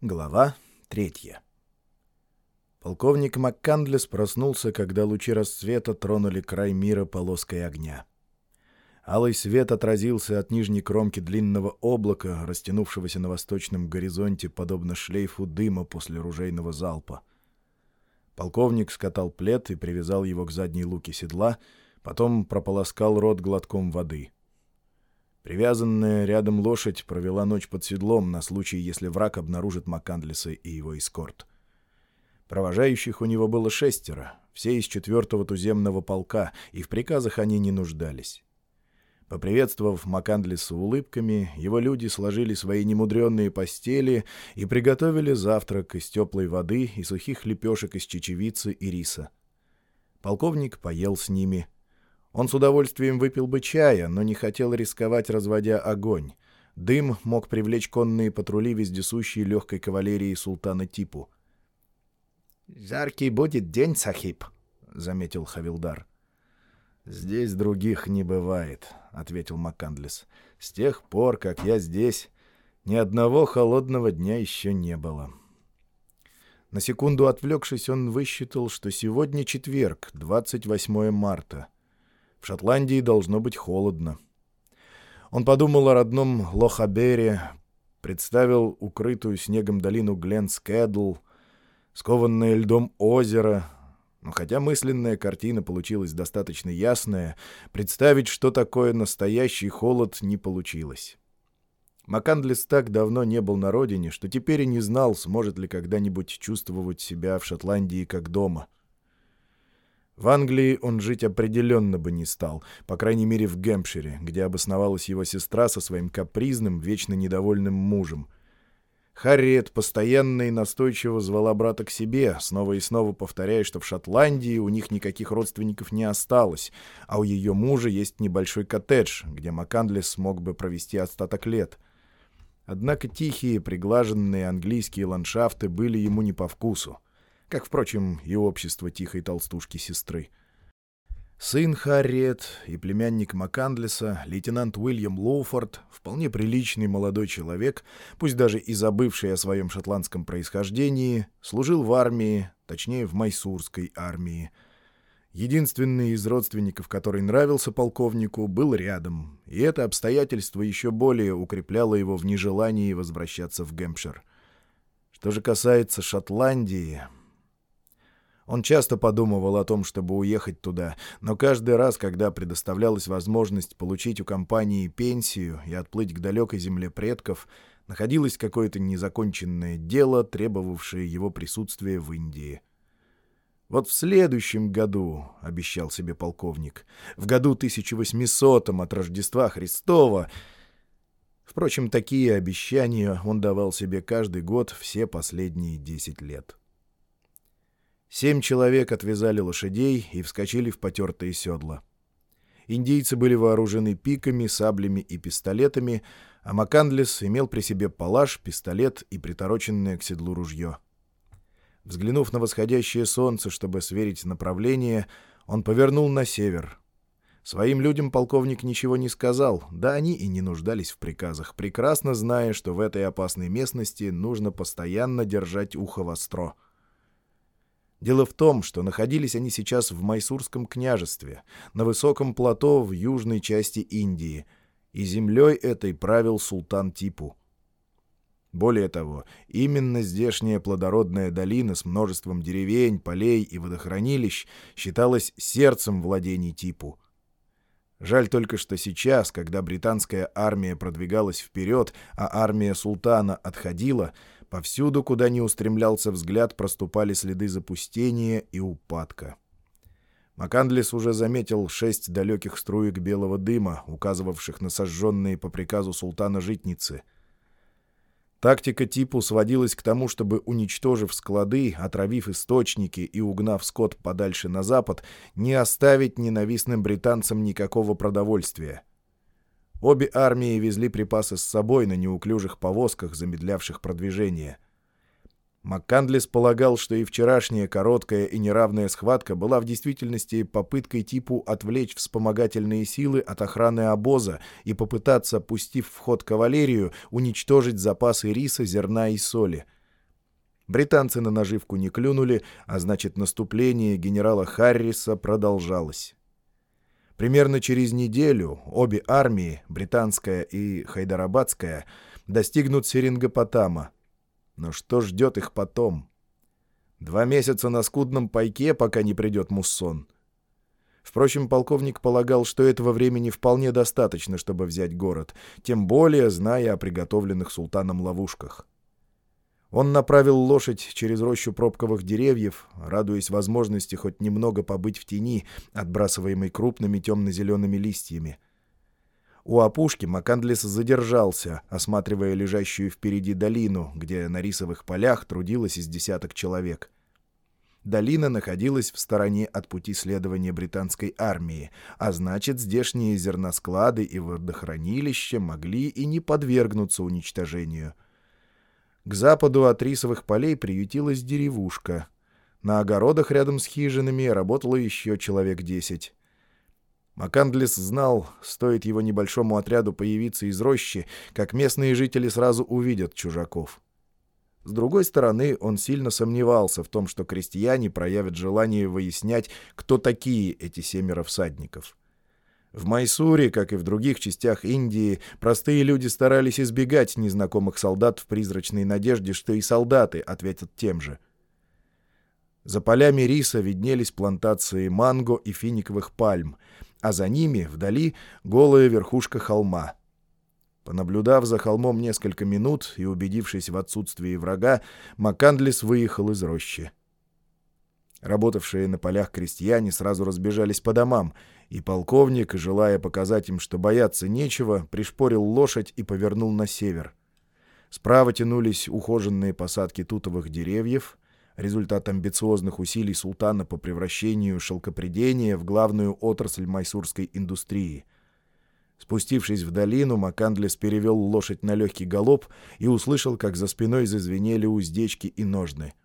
Глава третья. Полковник МакКандлес проснулся, когда лучи рассвета тронули край мира полоской огня. Алый свет отразился от нижней кромки длинного облака, растянувшегося на восточном горизонте, подобно шлейфу дыма после ружейного залпа. Полковник скатал плед и привязал его к задней луке седла, потом прополоскал рот глотком воды — Привязанная рядом лошадь провела ночь под седлом на случай, если враг обнаружит Маккандлиса и его эскорт. Провожающих у него было шестеро, все из четвертого туземного полка, и в приказах они не нуждались. Поприветствовав Макандлиса улыбками, его люди сложили свои немудренные постели и приготовили завтрак из теплой воды и сухих лепешек из чечевицы и риса. Полковник поел с ними — он с удовольствием выпил бы чая, но не хотел рисковать, разводя огонь. Дым мог привлечь конные патрули вездесущей легкой кавалерии султана Типу. «Жаркий будет день, Сахиб», — заметил Хавилдар. «Здесь других не бывает», — ответил Маккандлес. «С тех пор, как я здесь, ни одного холодного дня еще не было». На секунду отвлекшись, он высчитал, что сегодня четверг, 28 марта — в Шотландии должно быть холодно. Он подумал о родном Лохабере, представил укрытую снегом долину Гленскэдл, скованное льдом озеро. Но хотя мысленная картина получилась достаточно ясная, представить, что такое настоящий холод, не получилось. Макандлес так давно не был на родине, что теперь и не знал, сможет ли когда-нибудь чувствовать себя в Шотландии как дома — в Англии он жить определенно бы не стал, по крайней мере в Гэмпшире, где обосновалась его сестра со своим капризным, вечно недовольным мужем. Харриет постоянно и настойчиво звала брата к себе, снова и снова повторяя, что в Шотландии у них никаких родственников не осталось, а у ее мужа есть небольшой коттедж, где Макандлес смог бы провести остаток лет. Однако тихие, приглаженные английские ландшафты были ему не по вкусу как, впрочем, и общество тихой толстушки-сестры. Сын Харриет и племянник Макандлеса, лейтенант Уильям Лоуфорд, вполне приличный молодой человек, пусть даже и забывший о своем шотландском происхождении, служил в армии, точнее, в майсурской армии. Единственный из родственников, который нравился полковнику, был рядом, и это обстоятельство еще более укрепляло его в нежелании возвращаться в Гэмпшир. Что же касается Шотландии, он часто подумывал о том, чтобы уехать туда, но каждый раз, когда предоставлялась возможность получить у компании пенсию и отплыть к далекой земле предков, находилось какое-то незаконченное дело, требовавшее его присутствия в Индии. «Вот в следующем году», — обещал себе полковник, — «в году 1800 от Рождества Христова», Впрочем, такие обещания он давал себе каждый год все последние десять лет. Семь человек отвязали лошадей и вскочили в потертые седла. Индийцы были вооружены пиками, саблями и пистолетами, а Макандлес имел при себе палаш, пистолет и притороченное к седлу ружье. Взглянув на восходящее солнце, чтобы сверить направление, он повернул на север. Своим людям полковник ничего не сказал, да они и не нуждались в приказах, прекрасно зная, что в этой опасной местности нужно постоянно держать ухо востро. Дело в том, что находились они сейчас в Майсурском княжестве, на высоком плато в южной части Индии, и землей этой правил султан Типу. Более того, именно здешняя плодородная долина с множеством деревень, полей и водохранилищ считалась сердцем владений Типу. Жаль только, что сейчас, когда британская армия продвигалась вперед, а армия султана отходила — Повсюду, куда ни устремлялся взгляд, проступали следы запустения и упадка. Макандлис уже заметил шесть далеких струек белого дыма, указывавших на сожженные по приказу султана житницы. Тактика типу сводилась к тому, чтобы, уничтожив склады, отравив источники и угнав скот подальше на запад, не оставить ненавистным британцам никакого продовольствия — Обе армии везли припасы с собой на неуклюжих повозках, замедлявших продвижение. МакКандлес полагал, что и вчерашняя короткая и неравная схватка была в действительности попыткой типу отвлечь вспомогательные силы от охраны обоза и попытаться, пустив в ход кавалерию, уничтожить запасы риса, зерна и соли — Британцы на наживку не клюнули, а значит наступление генерала Харриса продолжалось. Примерно через неделю обе армии, британская и хайдарабадская, достигнут Серингопотама. Но что ждет их потом? Два месяца на скудном пайке, пока не придет муссон. Впрочем, полковник полагал, что этого времени вполне достаточно, чтобы взять город, тем более зная о приготовленных султаном ловушках. Он направил лошадь через рощу пробковых деревьев, радуясь возможности хоть немного побыть в тени, отбрасываемой крупными темно-зелеными листьями. У опушки Макандлес задержался, осматривая лежащую впереди долину, где на рисовых полях трудилось из десяток человек. Долина находилась в стороне от пути следования британской армии, а значит, здешние зерносклады и водохранилища могли и не подвергнуться уничтожению — к западу от рисовых полей приютилась деревушка. На огородах рядом с хижинами работало еще человек десять. Макандлес знал, стоит его небольшому отряду появиться из рощи, как местные жители сразу увидят чужаков. С другой стороны, он сильно сомневался в том, что крестьяне проявят желание выяснять, кто такие эти семеро всадников. В Майсуре, как и в других частях Индии, простые люди старались избегать незнакомых солдат в призрачной надежде, что и солдаты ответят тем же. За полями риса виднелись плантации манго и финиковых пальм, а за ними, вдали, голая верхушка холма. Понаблюдав за холмом несколько минут и убедившись в отсутствии врага, Макандлис выехал из рощи. Работавшие на полях крестьяне сразу разбежались по домам, и полковник, желая показать им, что бояться нечего, пришпорил лошадь и повернул на север. Справа тянулись ухоженные посадки тутовых деревьев, результат амбициозных усилий султана по превращению шелкопредения в главную отрасль майсурской индустрии. Спустившись в долину, Макандлес перевел лошадь на легкий галоп и услышал, как за спиной зазвенели уздечки и ножны —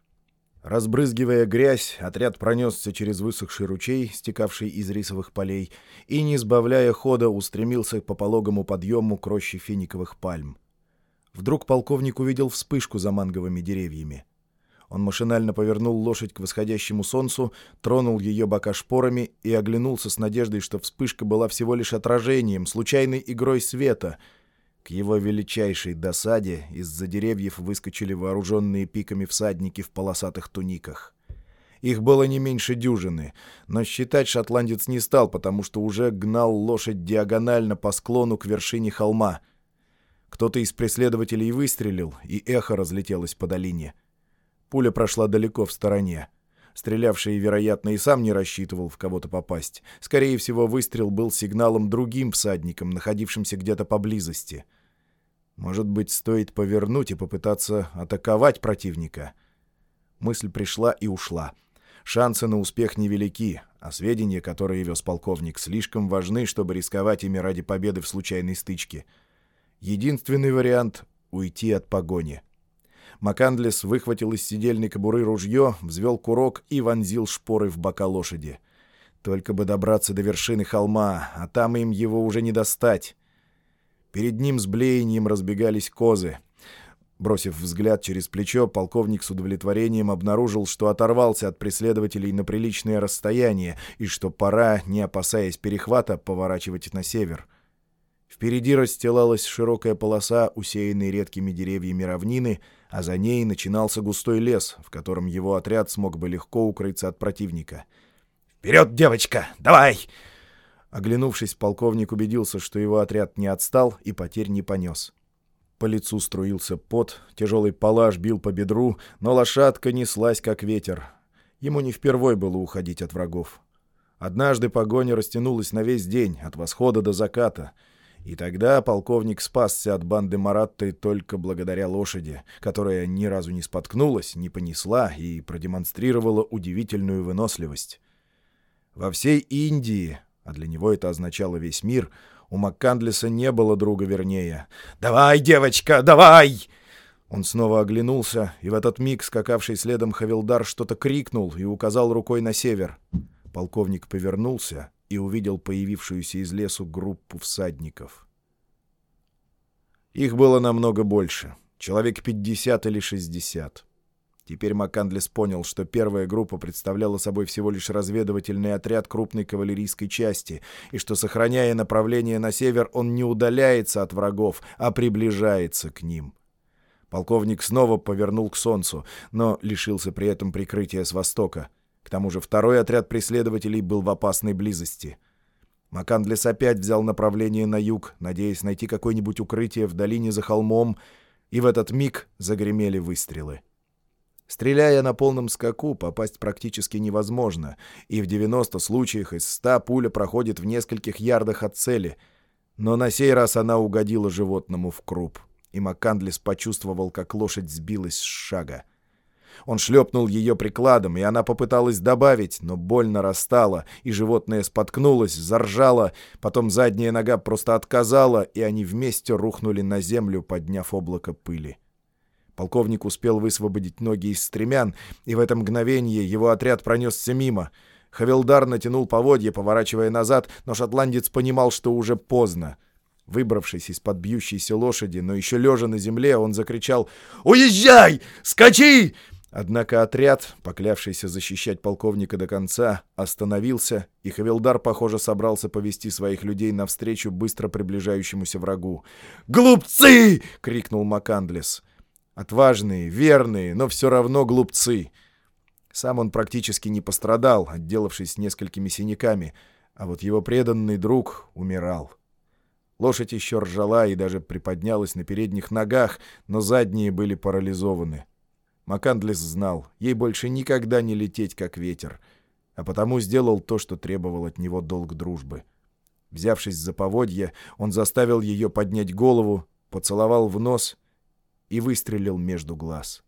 Разбрызгивая грязь, отряд пронесся через высохший ручей, стекавший из рисовых полей, и, не сбавляя хода, устремился по пологому подъему к роще финиковых пальм. Вдруг полковник увидел вспышку за манговыми деревьями. Он машинально повернул лошадь к восходящему солнцу, тронул ее бока шпорами и оглянулся с надеждой, что вспышка была всего лишь отражением, случайной игрой света — к его величайшей досаде из-за деревьев выскочили вооруженные пиками всадники в полосатых туниках. Их было не меньше дюжины, но считать шотландец не стал, потому что уже гнал лошадь диагонально по склону к вершине холма. Кто-то из преследователей выстрелил, и эхо разлетелось по долине. Пуля прошла далеко в стороне. Стрелявший, вероятно, и сам не рассчитывал в кого-то попасть. Скорее всего, выстрел был сигналом другим всадникам, находившимся где-то поблизости. Может быть, стоит повернуть и попытаться атаковать противника? Мысль пришла и ушла. Шансы на успех невелики, а сведения, которые вез полковник, слишком важны, чтобы рисковать ими ради победы в случайной стычке. Единственный вариант — уйти от погони. Макандлес выхватил из сидельной кобуры ружье, взвел курок и вонзил шпоры в бока лошади. Только бы добраться до вершины холма, а там им его уже не достать. Перед ним с блеянием разбегались козы. Бросив взгляд через плечо, полковник с удовлетворением обнаружил, что оторвался от преследователей на приличное расстояние и что пора, не опасаясь перехвата, поворачивать на север. Впереди расстилалась широкая полоса, усеянная редкими деревьями равнины, а за ней начинался густой лес, в котором его отряд смог бы легко укрыться от противника. «Вперед, девочка! Давай!» Оглянувшись, полковник убедился, что его отряд не отстал и потерь не понес. По лицу струился пот, тяжелый палаш бил по бедру, но лошадка неслась, как ветер. Ему не впервой было уходить от врагов. Однажды погоня растянулась на весь день, от восхода до заката — и тогда полковник спасся от банды Маратты только благодаря лошади, которая ни разу не споткнулась, не понесла и продемонстрировала удивительную выносливость. Во всей Индии, а для него это означало весь мир, у Маккандлиса не было друга вернее. «Давай, девочка, давай!» Он снова оглянулся, и в этот миг скакавший следом Хавилдар что-то крикнул и указал рукой на север. Полковник повернулся и увидел появившуюся из лесу группу всадников. Их было намного больше, человек 50 или 60. Теперь Макандлес понял, что первая группа представляла собой всего лишь разведывательный отряд крупной кавалерийской части, и что, сохраняя направление на север, он не удаляется от врагов, а приближается к ним. Полковник снова повернул к солнцу, но лишился при этом прикрытия с востока. К тому же второй отряд преследователей был в опасной близости. Макандлес опять взял направление на юг, надеясь найти какое-нибудь укрытие в долине за холмом, и в этот миг загремели выстрелы. Стреляя на полном скаку, попасть практически невозможно, и в 90 случаях из 100 пуля проходит в нескольких ярдах от цели. Но на сей раз она угодила животному в круп, и Маккандлис почувствовал, как лошадь сбилась с шага. Он шлепнул ее прикладом, и она попыталась добавить, но больно растала, и животное споткнулось, заржало, потом задняя нога просто отказала, и они вместе рухнули на землю, подняв облако пыли. Полковник успел высвободить ноги из стремян, и в это мгновение его отряд пронесся мимо. Хавелдар натянул поводья, поворачивая назад, но шотландец понимал, что уже поздно. Выбравшись из-под бьющейся лошади, но еще лежа на земле, он закричал «Уезжай! Скачи!» Однако отряд, поклявшийся защищать полковника до конца, остановился, и Хавилдар, похоже, собрался повести своих людей навстречу быстро приближающемуся врагу. «Глупцы!» — крикнул Макандлес. Отважные, верные, но все равно глупцы. Сам он практически не пострадал, отделавшись несколькими синяками, а вот его преданный друг умирал. Лошадь еще ржала и даже приподнялась на передних ногах, но задние были парализованы. Макандлес знал, ей больше никогда не лететь, как ветер, а потому сделал то, что требовал от него долг дружбы. Взявшись за поводья, он заставил ее поднять голову, поцеловал в нос и выстрелил между глаз.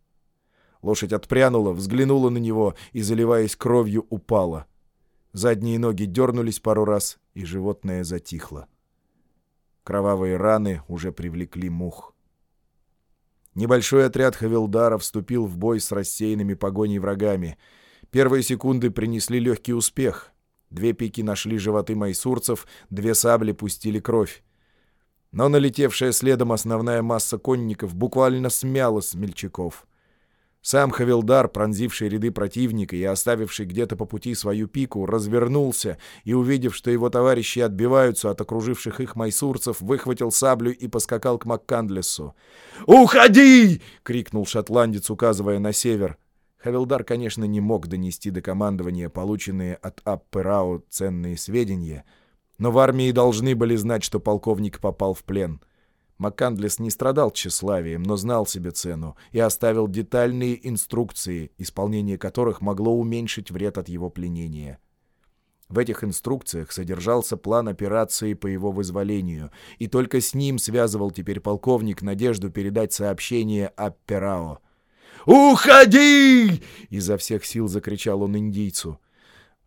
Лошадь отпрянула, взглянула на него и, заливаясь кровью, упала. Задние ноги дернулись пару раз, и животное затихло. Кровавые раны уже привлекли мух. Небольшой отряд Хавилдара вступил в бой с рассеянными погоней врагами. Первые секунды принесли легкий успех. Две пики нашли животы майсурцев, две сабли пустили кровь. Но налетевшая следом основная масса конников буквально смяла смельчаков. Сам Хавилдар, пронзивший ряды противника и оставивший где-то по пути свою пику, развернулся и, увидев, что его товарищи отбиваются от окруживших их майсурцев, выхватил саблю и поскакал к Маккандлесу. «Уходи!» — крикнул шотландец, указывая на север. Хавилдар, конечно, не мог донести до командования полученные от Апперау ценные сведения — но в армии должны были знать, что полковник попал в плен. Маккандлес не страдал тщеславием, но знал себе цену и оставил детальные инструкции, исполнение которых могло уменьшить вред от его пленения. В этих инструкциях содержался план операции по его вызволению, и только с ним связывал теперь полковник надежду передать сообщение о Перао. «Уходи!» — изо всех сил закричал он индийцу.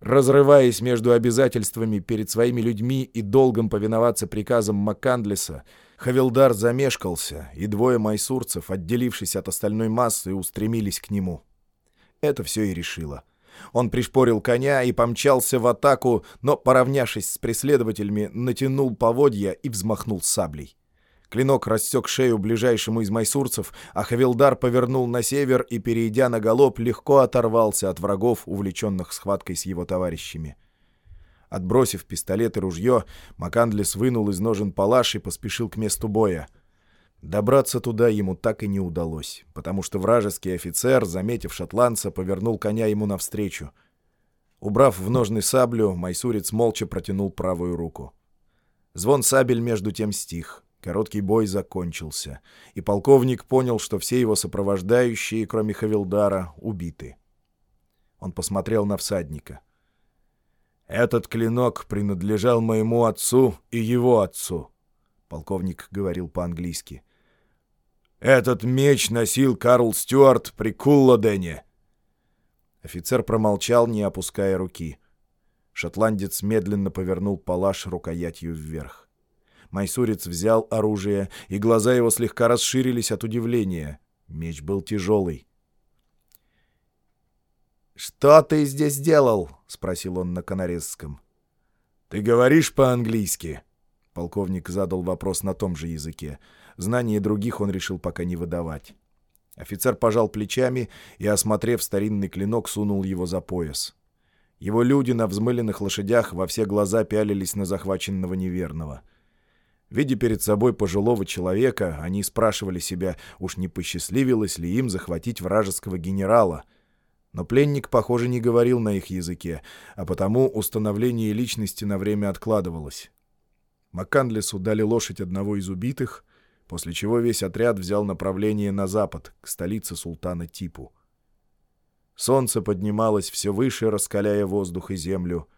Разрываясь между обязательствами перед своими людьми и долгом повиноваться приказам Маккандлеса, Хавилдар замешкался, и двое майсурцев, отделившись от остальной массы, устремились к нему. Это все и решило. Он пришпорил коня и помчался в атаку, но, поравнявшись с преследователями, натянул поводья и взмахнул саблей. Клинок рассек шею ближайшему из майсурцев, а Хавилдар повернул на север и, перейдя на галоп, легко оторвался от врагов, увлеченных схваткой с его товарищами. Отбросив пистолет и ружье, Макандлес вынул из ножен палаш и поспешил к месту боя. Добраться туда ему так и не удалось, потому что вражеский офицер, заметив шотландца, повернул коня ему навстречу. Убрав в ножны саблю, майсурец молча протянул правую руку. Звон сабель между тем стих — Короткий бой закончился, и полковник понял, что все его сопровождающие, кроме Хавилдара, убиты. Он посмотрел на всадника. «Этот клинок принадлежал моему отцу и его отцу», — полковник говорил по-английски. «Этот меч носил Карл Стюарт при Куллодене». Офицер промолчал, не опуская руки. Шотландец медленно повернул палаш рукоятью вверх. Майсурец взял оружие, и глаза его слегка расширились от удивления. Меч был тяжелый. «Что ты здесь делал?» — спросил он на канаресском. «Ты говоришь по-английски?» Полковник задал вопрос на том же языке. Знания других он решил пока не выдавать. Офицер пожал плечами и, осмотрев старинный клинок, сунул его за пояс. Его люди на взмыленных лошадях во все глаза пялились на захваченного неверного. Видя перед собой пожилого человека, они спрашивали себя, уж не посчастливилось ли им захватить вражеского генерала. Но пленник, похоже, не говорил на их языке, а потому установление личности на время откладывалось. Маккандлесу дали лошадь одного из убитых, после чего весь отряд взял направление на запад, к столице султана Типу. Солнце поднималось все выше, раскаляя воздух и землю.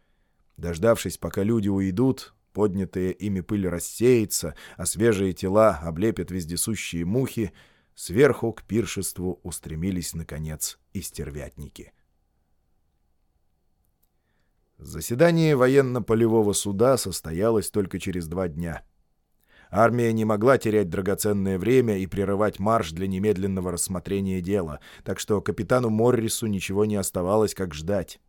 Дождавшись, пока люди уйдут, поднятая ими пыль рассеется, а свежие тела облепят вездесущие мухи, сверху к пиршеству устремились, наконец, и стервятники. Заседание военно-полевого суда состоялось только через два дня — Армия не могла терять драгоценное время и прерывать марш для немедленного рассмотрения дела, так что капитану Моррису ничего не оставалось, как ждать.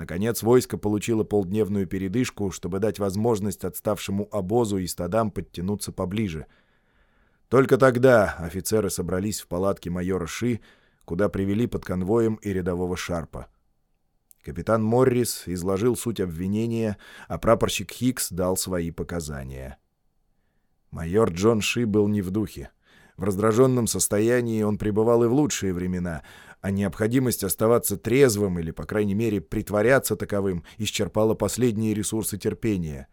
Наконец войско получило полдневную передышку, чтобы дать возможность отставшему обозу и стадам подтянуться поближе. Только тогда офицеры собрались в палатке майора Ши, куда привели под конвоем и рядового Шарпа. Капитан Моррис изложил суть обвинения, а прапорщик Хикс дал свои показания. Майор Джон Ши был не в духе. В раздраженном состоянии он пребывал и в лучшие времена, а необходимость оставаться трезвым или, по крайней мере, притворяться таковым исчерпала последние ресурсы терпения.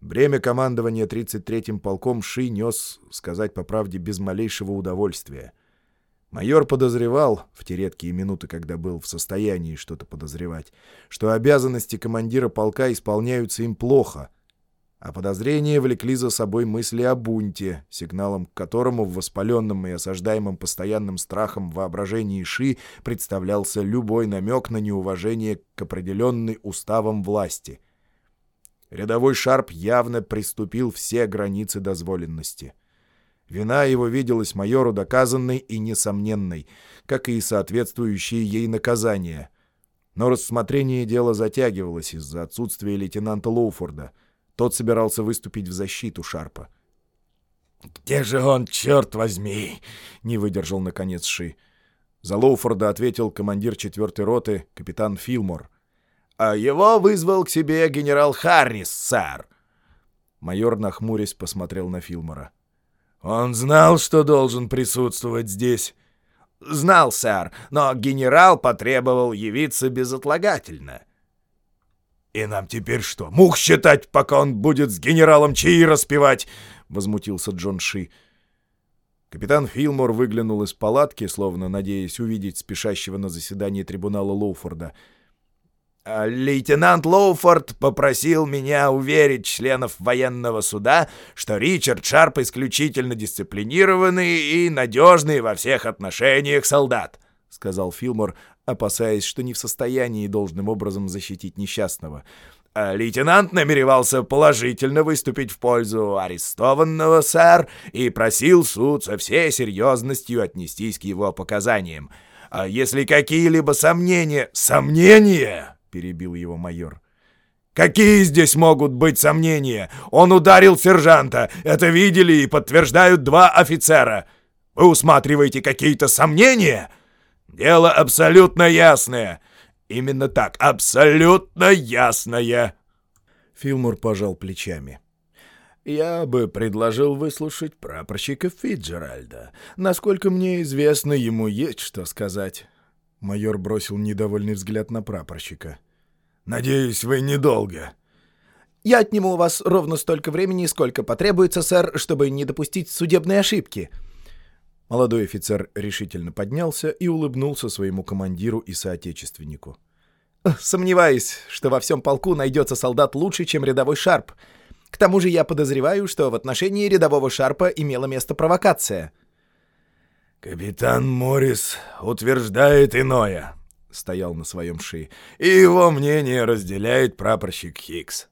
Бремя командования 33-м полком Ши нес, сказать по правде, без малейшего удовольствия. Майор подозревал, в те редкие минуты, когда был в состоянии что-то подозревать, что обязанности командира полка исполняются им плохо — а подозрения влекли за собой мысли о бунте, сигналом к которому в воспаленном и осаждаемом постоянным страхом воображении Ши представлялся любой намек на неуважение к определенной уставам власти. Рядовой Шарп явно приступил все границы дозволенности. Вина его виделась майору доказанной и несомненной, как и соответствующие ей наказания. Но рассмотрение дела затягивалось из-за отсутствия лейтенанта Лоуфорда — тот собирался выступить в защиту Шарпа. «Где же он, черт возьми?» — не выдержал, наконец, Ши. За Лоуфорда ответил командир четвертой роты, капитан Филмор. «А его вызвал к себе генерал Харрис, сэр!» Майор, нахмурясь, посмотрел на Филмора. «Он знал, что должен присутствовать здесь?» «Знал, сэр, но генерал потребовал явиться безотлагательно». «И нам теперь что, мух считать, пока он будет с генералом чаи распевать?» — возмутился Джон Ши. Капитан Филмор выглянул из палатки, словно надеясь увидеть спешащего на заседание трибунала Лоуфорда. «А «Лейтенант Лоуфорд попросил меня уверить членов военного суда, что Ричард Шарп исключительно дисциплинированный и надежный во всех отношениях солдат», — сказал Филмор, опасаясь, что не в состоянии должным образом защитить несчастного. А лейтенант намеревался положительно выступить в пользу арестованного, сэр, и просил суд со всей серьезностью отнестись к его показаниям. А если какие-либо сомнения... «Сомнения?» — перебил его майор. «Какие здесь могут быть сомнения? Он ударил сержанта. Это видели и подтверждают два офицера. Вы усматриваете какие-то сомнения?» Дело абсолютно ясное. Именно так, абсолютно ясное. Филмур пожал плечами. «Я бы предложил выслушать прапорщика Фиджеральда. Насколько мне известно, ему есть что сказать». Майор бросил недовольный взгляд на прапорщика. «Надеюсь, вы недолго». «Я отниму у вас ровно столько времени, сколько потребуется, сэр, чтобы не допустить судебной ошибки», Молодой офицер решительно поднялся и улыбнулся своему командиру и соотечественнику. «Сомневаюсь, что во всем полку найдется солдат лучше, чем рядовой Шарп. К тому же я подозреваю, что в отношении рядового Шарпа имела место провокация». «Капитан Моррис утверждает иное», — стоял на своем ши, — «и его мнение разделяет прапорщик Хикс».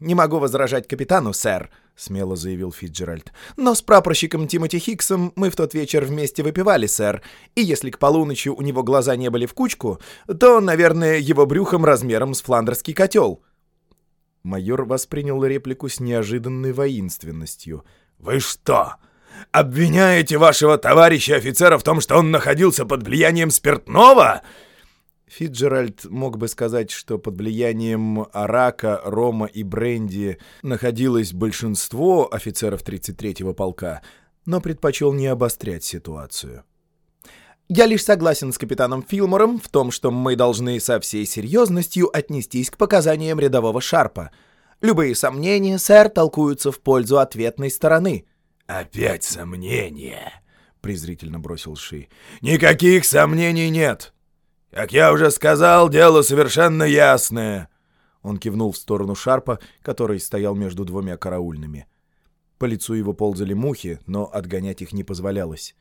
«Не могу возражать капитану, сэр», — смело заявил Фитджеральд. «Но с прапорщиком Тимоти Хиксом мы в тот вечер вместе выпивали, сэр, и если к полуночи у него глаза не были в кучку, то, наверное, его брюхом размером с фландерский котел». Майор воспринял реплику с неожиданной воинственностью. «Вы что, Обвиняете вашего товарища офицера в том, что он находился под влиянием спиртного?» Фитджеральд мог бы сказать, что под влиянием арака, рома и бренди находилось большинство офицеров 33-го полка, но предпочел не обострять ситуацию. «Я лишь согласен с капитаном Филмором в том, что мы должны со всей серьезностью отнестись к показаниям рядового Шарпа. Любые сомнения, сэр, толкуются в пользу ответной стороны». «Опять сомнения», — презрительно бросил Ши. «Никаких сомнений нет. Как я уже сказал, дело совершенно ясное». Он кивнул в сторону Шарпа, который стоял между двумя караульными. По лицу его ползали мухи, но отгонять их не позволялось.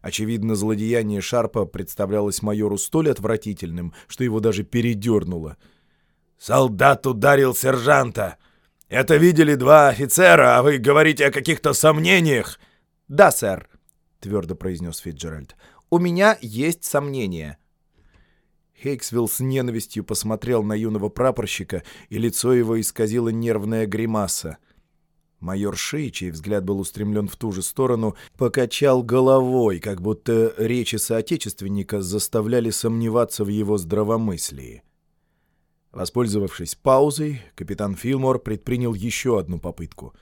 Очевидно, злодеяние Шарпа представлялось майору столь отвратительным, что его даже передернуло. «Солдат ударил сержанта! Это видели два офицера, а вы говорите о каких-то сомнениях!» «Да, сэр», — твердо произнес Фитджеральд. «У меня есть сомнения». Хейксвилл с ненавистью посмотрел на юного прапорщика, и лицо его исказило нервная гримаса. Майор Ши, чей взгляд был устремлен в ту же сторону, покачал головой, как будто речи соотечественника заставляли сомневаться в его здравомыслии. Воспользовавшись паузой, капитан Филмор предпринял еще одну попытку.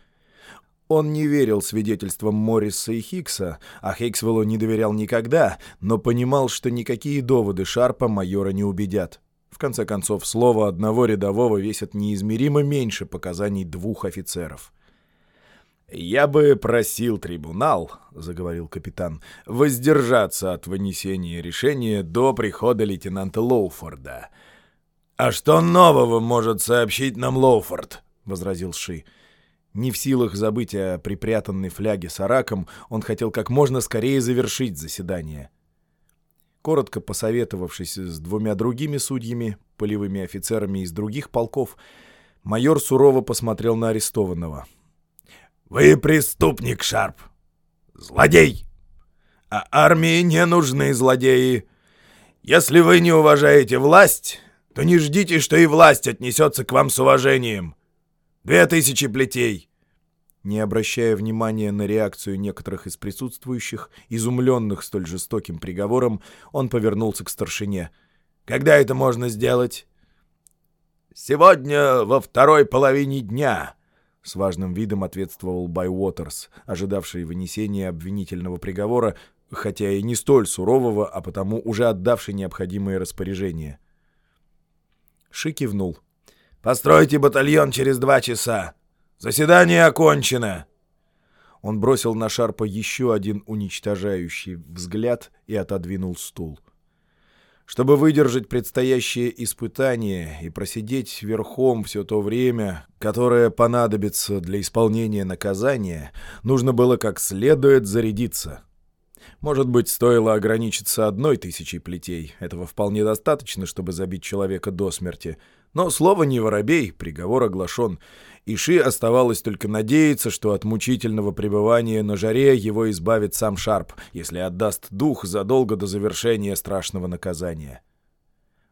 Он не верил свидетельствам Морриса и Хикса, а Хейксвеллу не доверял никогда, но понимал, что никакие доводы Шарпа майора не убедят. В конце концов, слово одного рядового весит неизмеримо меньше показаний двух офицеров. «Я бы просил трибунал», — заговорил капитан, — «воздержаться от вынесения решения до прихода лейтенанта Лоуфорда». «А что нового может сообщить нам Лоуфорд?» — возразил Ши. Не в силах забыть о припрятанной фляге с араком, он хотел как можно скорее завершить заседание. Коротко посоветовавшись с двумя другими судьями, полевыми офицерами из других полков, майор сурово посмотрел на арестованного — вы преступник, Шарп. Злодей. А армии не нужны злодеи. Если вы не уважаете власть, то не ждите, что и власть отнесется к вам с уважением. Две тысячи плетей. Не обращая внимания на реакцию некоторых из присутствующих, изумленных столь жестоким приговором, он повернулся к старшине. «Когда это можно сделать?» «Сегодня во второй половине дня», с важным видом ответствовал Бай Уотерс, ожидавший вынесения обвинительного приговора, хотя и не столь сурового, а потому уже отдавший необходимые распоряжения. Ши кивнул. «Постройте батальон через два часа. Заседание окончено!» Он бросил на Шарпа еще один уничтожающий взгляд и отодвинул стул. Чтобы выдержать предстоящее испытание и просидеть верхом все то время, которое понадобится для исполнения наказания, нужно было как следует зарядиться. Может быть, стоило ограничиться одной тысячей плетей. Этого вполне достаточно, чтобы забить человека до смерти. Но слово не воробей, приговор оглашен. Иши оставалось только надеяться, что от мучительного пребывания на жаре его избавит сам Шарп, если отдаст дух задолго до завершения страшного наказания.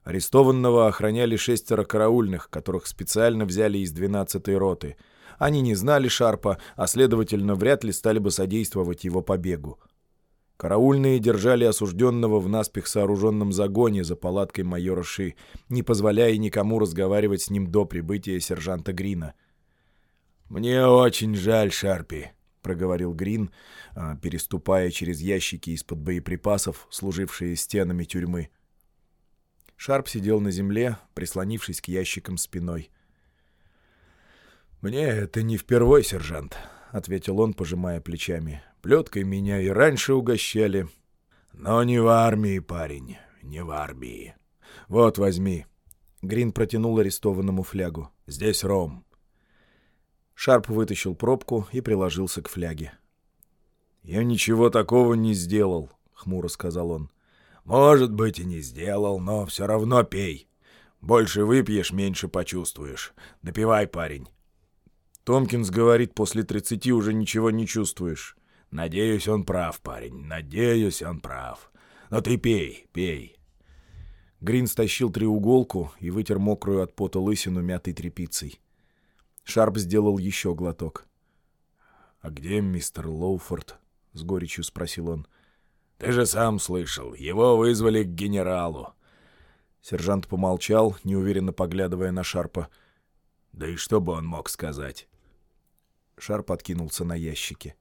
Арестованного охраняли шестеро караульных, которых специально взяли из 12-й роты. Они не знали Шарпа, а, следовательно, вряд ли стали бы содействовать его побегу. Караульные держали осужденного в наспех сооруженном загоне за палаткой майора Ши, не позволяя никому разговаривать с ним до прибытия сержанта Грина. «Мне очень жаль, Шарпи», — проговорил Грин, а, переступая через ящики из-под боеприпасов, служившие стенами тюрьмы. Шарп сидел на земле, прислонившись к ящикам спиной. «Мне это не впервой, сержант», — ответил он, пожимая плечами. Плеткой меня и раньше угощали. Но не в армии, парень, не в армии. Вот, возьми. Грин протянул арестованному флягу. Здесь ром. Шарп вытащил пробку и приложился к фляге. «Я ничего такого не сделал», — хмуро сказал он. «Может быть, и не сделал, но все равно пей. Больше выпьешь, меньше почувствуешь. Допивай, парень». Томкинс говорит, после тридцати уже ничего не чувствуешь. Надеюсь, он прав, парень. Надеюсь, он прав. Но ты пей, пей. Грин стащил треуголку и вытер мокрую от пота лысину мятой тряпицей. Шарп сделал еще глоток. «А где мистер Лоуфорд?» —— с горечью спросил он. «Ты же сам слышал, его вызвали к генералу». Сержант помолчал, неуверенно поглядывая на Шарпа. «Да и что бы он мог сказать?» Шарп откинулся на ящике.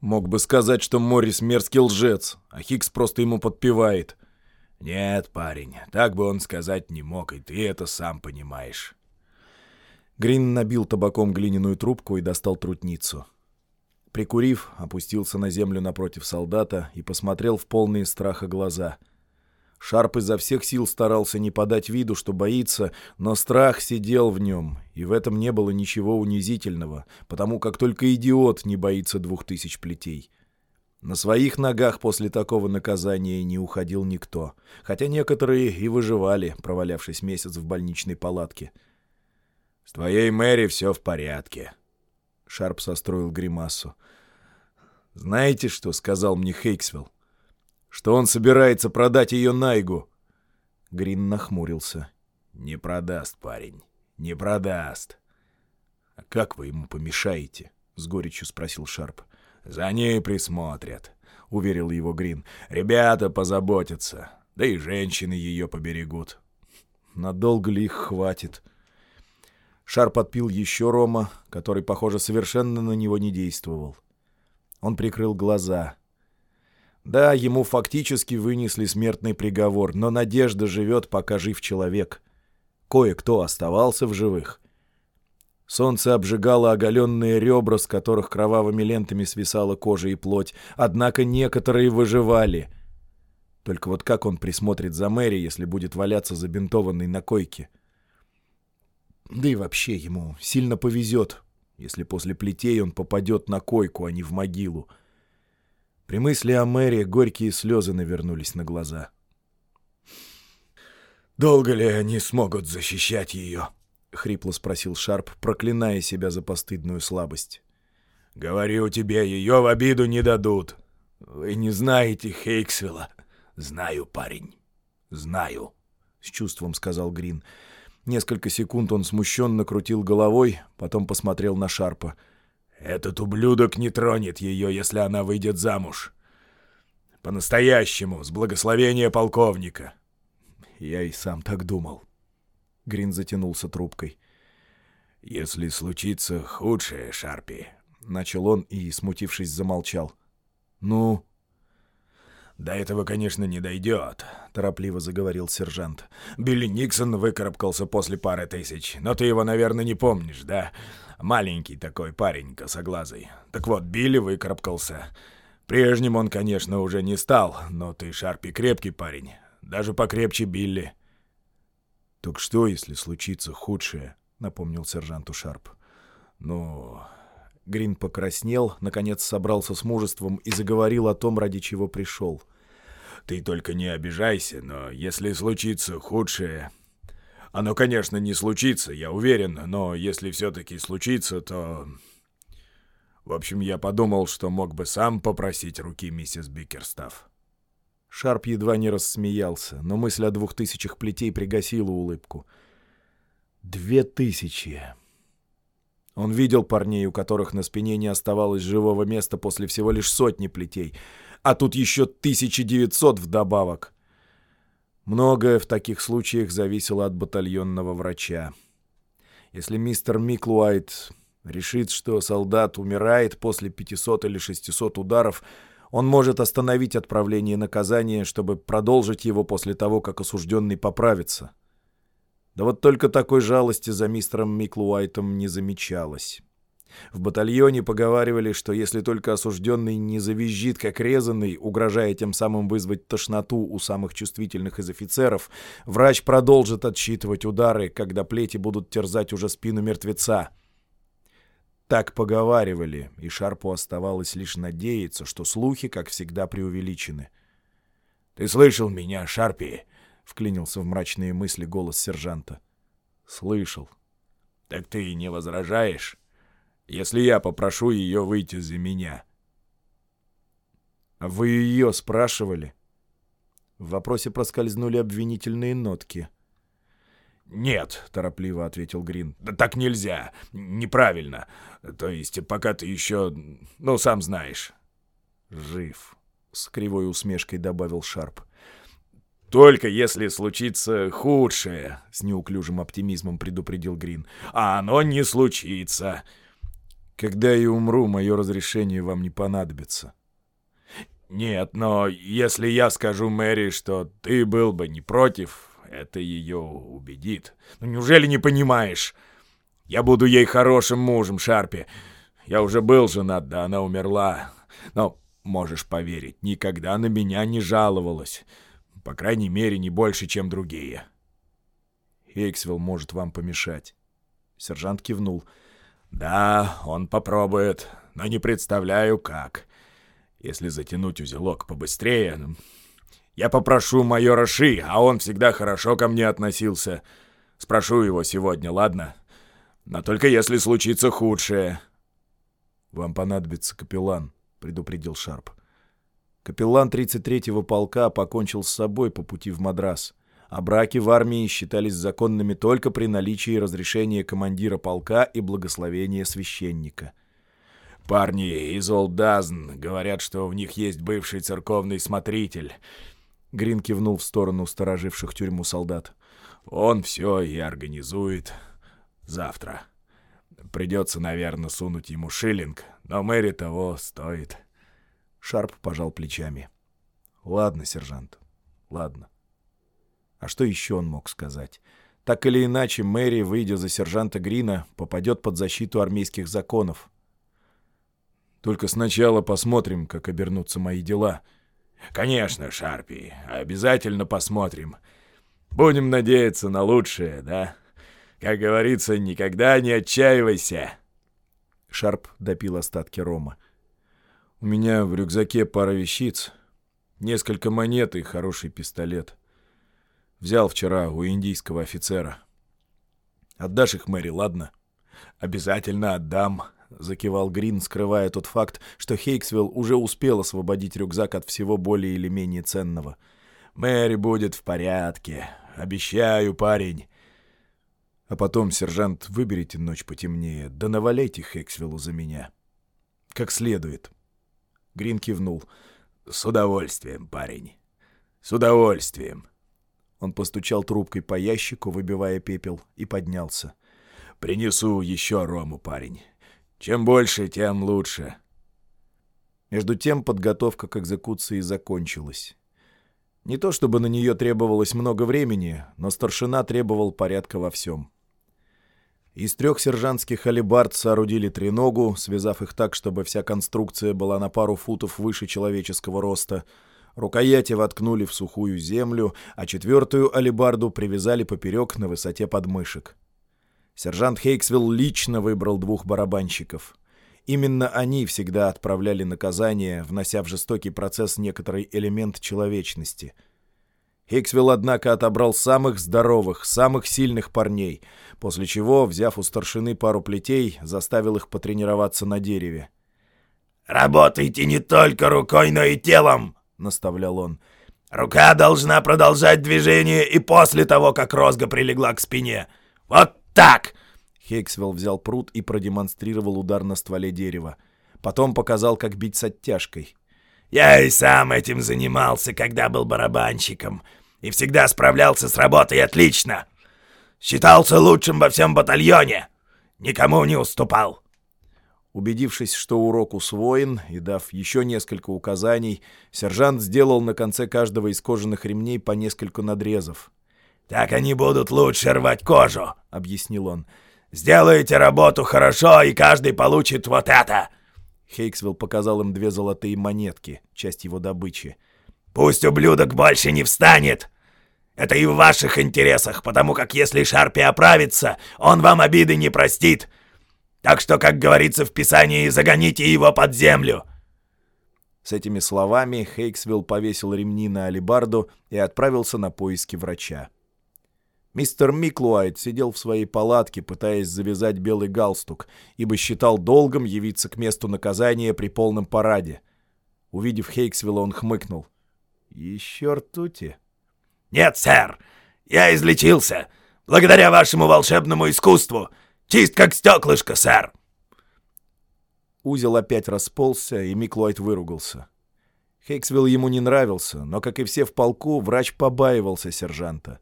«Мог бы сказать, что Моррис мерзкий лжец, а Хикс просто ему подпевает». «Нет, парень, так бы он сказать не мог, и ты это сам понимаешь». Грин набил табаком глиняную трубку и достал трутницу. Прикурив, опустился на землю напротив солдата и посмотрел в полные страха глаза. Шарп изо всех сил старался не подать виду, что боится, но страх сидел в нем, и в этом не было ничего унизительного, потому как только идиот не боится двух тысяч плетей. На своих ногах после такого наказания не уходил никто, хотя некоторые и выживали, провалявшись месяц в больничной палатке — «С твоей Мэри все в порядке». Шарп состроил гримасу. «Знаете, что сказал мне Хейксвилл? Что он собирается продать ее Найгу». Грин нахмурился. «Не продаст, парень, не продаст». «А как вы ему помешаете?» — с горечью спросил Шарп. «За ней присмотрят», — уверил его Грин. «Ребята позаботятся, да и женщины ее поберегут». «Надолго ли их хватит?» Шар подпил еще рома, который, похоже, совершенно на него не действовал. Он прикрыл глаза. Да, ему фактически вынесли смертный приговор, но надежда живет, пока жив человек. Кое-кто оставался в живых. Солнце обжигало оголенные ребра, с которых кровавыми лентами свисала кожа и плоть, однако некоторые выживали. Только вот как он присмотрит за Мэри, если будет валяться забинтованный на койке? — да и вообще ему сильно повезет, если после плетей он попадет на койку, а не в могилу. При мысли о Мэри горькие слезы навернулись на глаза. «Долго ли они смогут защищать ее?» — хрипло спросил Шарп, проклиная себя за постыдную слабость. «Говорю тебе, ее в обиду не дадут. Вы не знаете Хейксвилла?» «Знаю, парень, знаю», — с чувством сказал Грин. Несколько секунд он смущенно крутил головой, потом посмотрел на Шарпа. «Этот ублюдок не тронет ее, если она выйдет замуж. По-настоящему, с благословения полковника». Я и сам так думал. Грин затянулся трубкой. «Если случится худшее, Шарпи», — начал он и, смутившись, замолчал. «Ну?» «До этого, конечно, не дойдет», — торопливо заговорил сержант. «Билли Никсон выкарабкался после пары тысяч, но ты его, наверное, не помнишь, да? Маленький такой парень, косоглазый. Так вот, Билли выкарабкался. Прежним он, конечно, уже не стал, но ты, Шарпи, крепкий парень. Даже покрепче Билли». «Так что, если случится худшее?» — напомнил сержанту Шарп. «Ну...» Грин покраснел, наконец собрался с мужеством и заговорил о том, ради чего пришел. «Ты только не обижайся, но если случится худшее...» «Оно, конечно, не случится, я уверен, но если все-таки случится, то...» В общем, я подумал, что мог бы сам попросить руки миссис Бикерстав. Шарп едва не рассмеялся, но мысль о двух тысячах плетей пригасила улыбку. «Две тысячи!» Он видел парней, у которых на спине не оставалось живого места после всего лишь сотни плетей, а тут еще 1900 вдобавок. Многое в таких случаях зависело от батальонного врача. Если мистер Миклуайт решит, что солдат умирает после 500 или 600 ударов, он может остановить отправление наказания, чтобы продолжить его после того, как осужденный поправится. Да вот только такой жалости за мистером Миклуайтом не замечалось. В батальоне поговаривали, что если только осужденный не завизжит как резанный, угрожая тем самым вызвать тошноту у самых чувствительных из офицеров, врач продолжит отсчитывать удары, когда плети будут терзать уже спину мертвеца. Так поговаривали, и Шарпу оставалось лишь надеяться, что слухи, как всегда, преувеличены. «Ты слышал меня, Шарпи?» вклинился в мрачные мысли голос сержанта. «Слышал». «Так ты не возражаешь, если я попрошу ее выйти за меня?» «А вы ее спрашивали?» В вопросе проскользнули обвинительные нотки. «Нет», — торопливо ответил Грин. «Да так нельзя. Неправильно. То есть, пока ты еще... Ну, сам знаешь». жив», — с кривой усмешкой добавил Шарп. «Только если случится худшее», — с неуклюжим оптимизмом предупредил Грин. «А оно не случится». «Когда я умру, мое разрешение вам не понадобится». «Нет, но если я скажу Мэри, что ты был бы не против, это ее убедит. Ну неужели не понимаешь? Я буду ей хорошим мужем, Шарпи. Я уже был женат, да она умерла. Но, можешь поверить, никогда на меня не жаловалась». По крайней мере, не больше, чем другие. Хейксвилл может вам помешать. Сержант кивнул. Да, он попробует, но не представляю, как. Если затянуть узелок побыстрее... Я попрошу майора Ши, а он всегда хорошо ко мне относился. Спрошу его сегодня, ладно? Но только если случится худшее. «Вам понадобится капеллан», — предупредил Шарп. Капеллан 33-го полка покончил с собой по пути в Мадрас, а браки в армии считались законными только при наличии разрешения командира полка и благословения священника. «Парни из Олдазн говорят, что в них есть бывший церковный смотритель». Грин кивнул в сторону стороживших тюрьму солдат. «Он все и организует завтра. Придется, наверное, сунуть ему шиллинг, но Мэри того стоит». Шарп пожал плечами. «Ладно, сержант, ладно». А что еще он мог сказать? Так или иначе, Мэри, выйдя за сержанта Грина, попадет под защиту армейских законов. Только сначала посмотрим, как обернутся мои дела. Конечно, Шарпи, обязательно посмотрим. Будем надеяться на лучшее, да? Как говорится, никогда не отчаивайся. Шарп допил остатки рома. У меня в рюкзаке пара вещиц, несколько монет и хороший пистолет. Взял вчера у индийского офицера. Отдашь их Мэри, ладно? Обязательно отдам, закивал Грин, скрывая тот факт, что Хейксвилл уже успел освободить рюкзак от всего более или менее ценного. Мэри будет в порядке. Обещаю, парень. А потом, сержант, выберите ночь потемнее, да наваляйте Хейксвиллу за меня. Как следует. — Грин кивнул. «С удовольствием, парень. С удовольствием». Он постучал трубкой по ящику, выбивая пепел, и поднялся. «Принесу еще рому, парень. Чем больше, тем лучше». Между тем подготовка к экзекуции закончилась. Не то чтобы на нее требовалось много времени, но старшина требовал порядка во всем. Из трех сержантских алибард соорудили треногу, связав их так, чтобы вся конструкция была на пару футов выше человеческого роста. Рукояти воткнули в сухую землю, а четвертую алибарду привязали поперек на высоте подмышек. Сержант Хейксвилл лично выбрал двух барабанщиков. Именно они всегда отправляли наказание, внося в жестокий процесс некоторый элемент человечности — Хиксвилл, однако, отобрал самых здоровых, самых сильных парней, после чего, взяв у старшины пару плетей, заставил их потренироваться на дереве. «Работайте не только рукой, но и телом!» — наставлял он. «Рука должна продолжать движение и после того, как розга прилегла к спине. Вот так!» Хейксвелл взял пруд и продемонстрировал удар на стволе дерева. Потом показал, как бить с оттяжкой. «Я и сам этим занимался, когда был барабанщиком и всегда справлялся с работой отлично. Считался лучшим во всем батальоне. Никому не уступал. Убедившись, что урок усвоен, и дав еще несколько указаний, сержант сделал на конце каждого из кожаных ремней по несколько надрезов. «Так они будут лучше рвать кожу», — объяснил он. «Сделаете работу хорошо, и каждый получит вот это». Хейксвилл показал им две золотые монетки, часть его добычи. Пусть ублюдок больше не встанет. Это и в ваших интересах, потому как если Шарпи оправится, он вам обиды не простит. Так что, как говорится в Писании, загоните его под землю». С этими словами Хейксвилл повесил ремни на алибарду и отправился на поиски врача. Мистер Миклуайт сидел в своей палатке, пытаясь завязать белый галстук, ибо считал долгом явиться к месту наказания при полном параде. Увидев Хейксвилла, он хмыкнул — еще ртути? Нет, сэр, я излечился. Благодаря вашему волшебному искусству. Чист как стеклышко, сэр. Узел опять расползся, и Мик Ллойд выругался. Хейксвилл ему не нравился, но, как и все в полку, врач побаивался сержанта.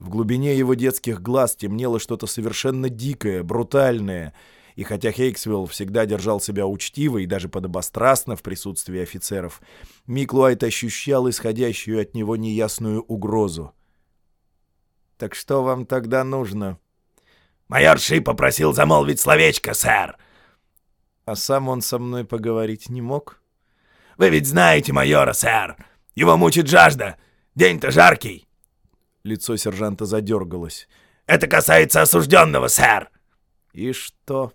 В глубине его детских глаз темнело что-то совершенно дикое, брутальное, и хотя Хейксвилл всегда держал себя учтиво и даже подобострастно в присутствии офицеров, Мик Луайт ощущал исходящую от него неясную угрозу. «Так что вам тогда нужно?» «Майор Ши попросил замолвить словечко, сэр!» «А сам он со мной поговорить не мог?» Вы ведь знаете майора, сэр. Его мучит жажда. День-то жаркий. Лицо сержанта задергалось. Это касается осужденного, сэр. И что?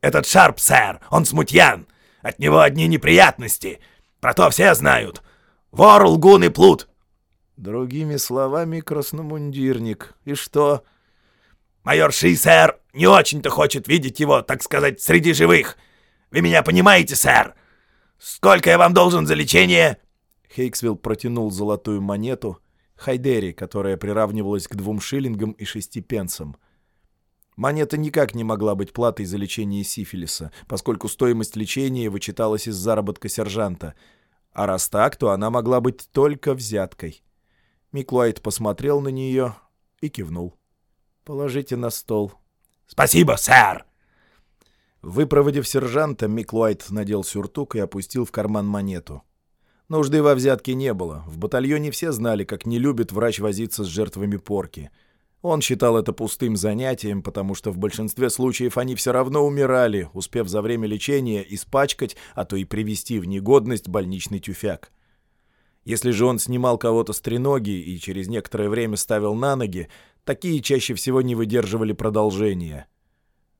Этот Шарп, сэр, он смутьян. От него одни неприятности. Про то все знают. Вор, лгун и плут. Другими словами, красномундирник. И что? Майор Ши, сэр, не очень-то хочет видеть его, так сказать, среди живых. Вы меня понимаете, сэр? «Сколько я вам должен за лечение?» Хейксвилл протянул золотую монету, Хайдери, которая приравнивалась к двум шиллингам и шести пенсам. Монета никак не могла быть платой за лечение сифилиса, поскольку стоимость лечения вычиталась из заработка сержанта, а раз так, то она могла быть только взяткой. Миклуайт посмотрел на нее и кивнул. «Положите на стол». «Спасибо, сэр!» Выпроводив сержанта, Мик Луайт надел сюртук и опустил в карман монету. Нужды во взятке не было. В батальоне все знали, как не любит врач возиться с жертвами порки. Он считал это пустым занятием, потому что в большинстве случаев они все равно умирали, успев за время лечения испачкать, а то и привести в негодность больничный тюфяк. Если же он снимал кого-то с треноги и через некоторое время ставил на ноги, такие чаще всего не выдерживали продолжения —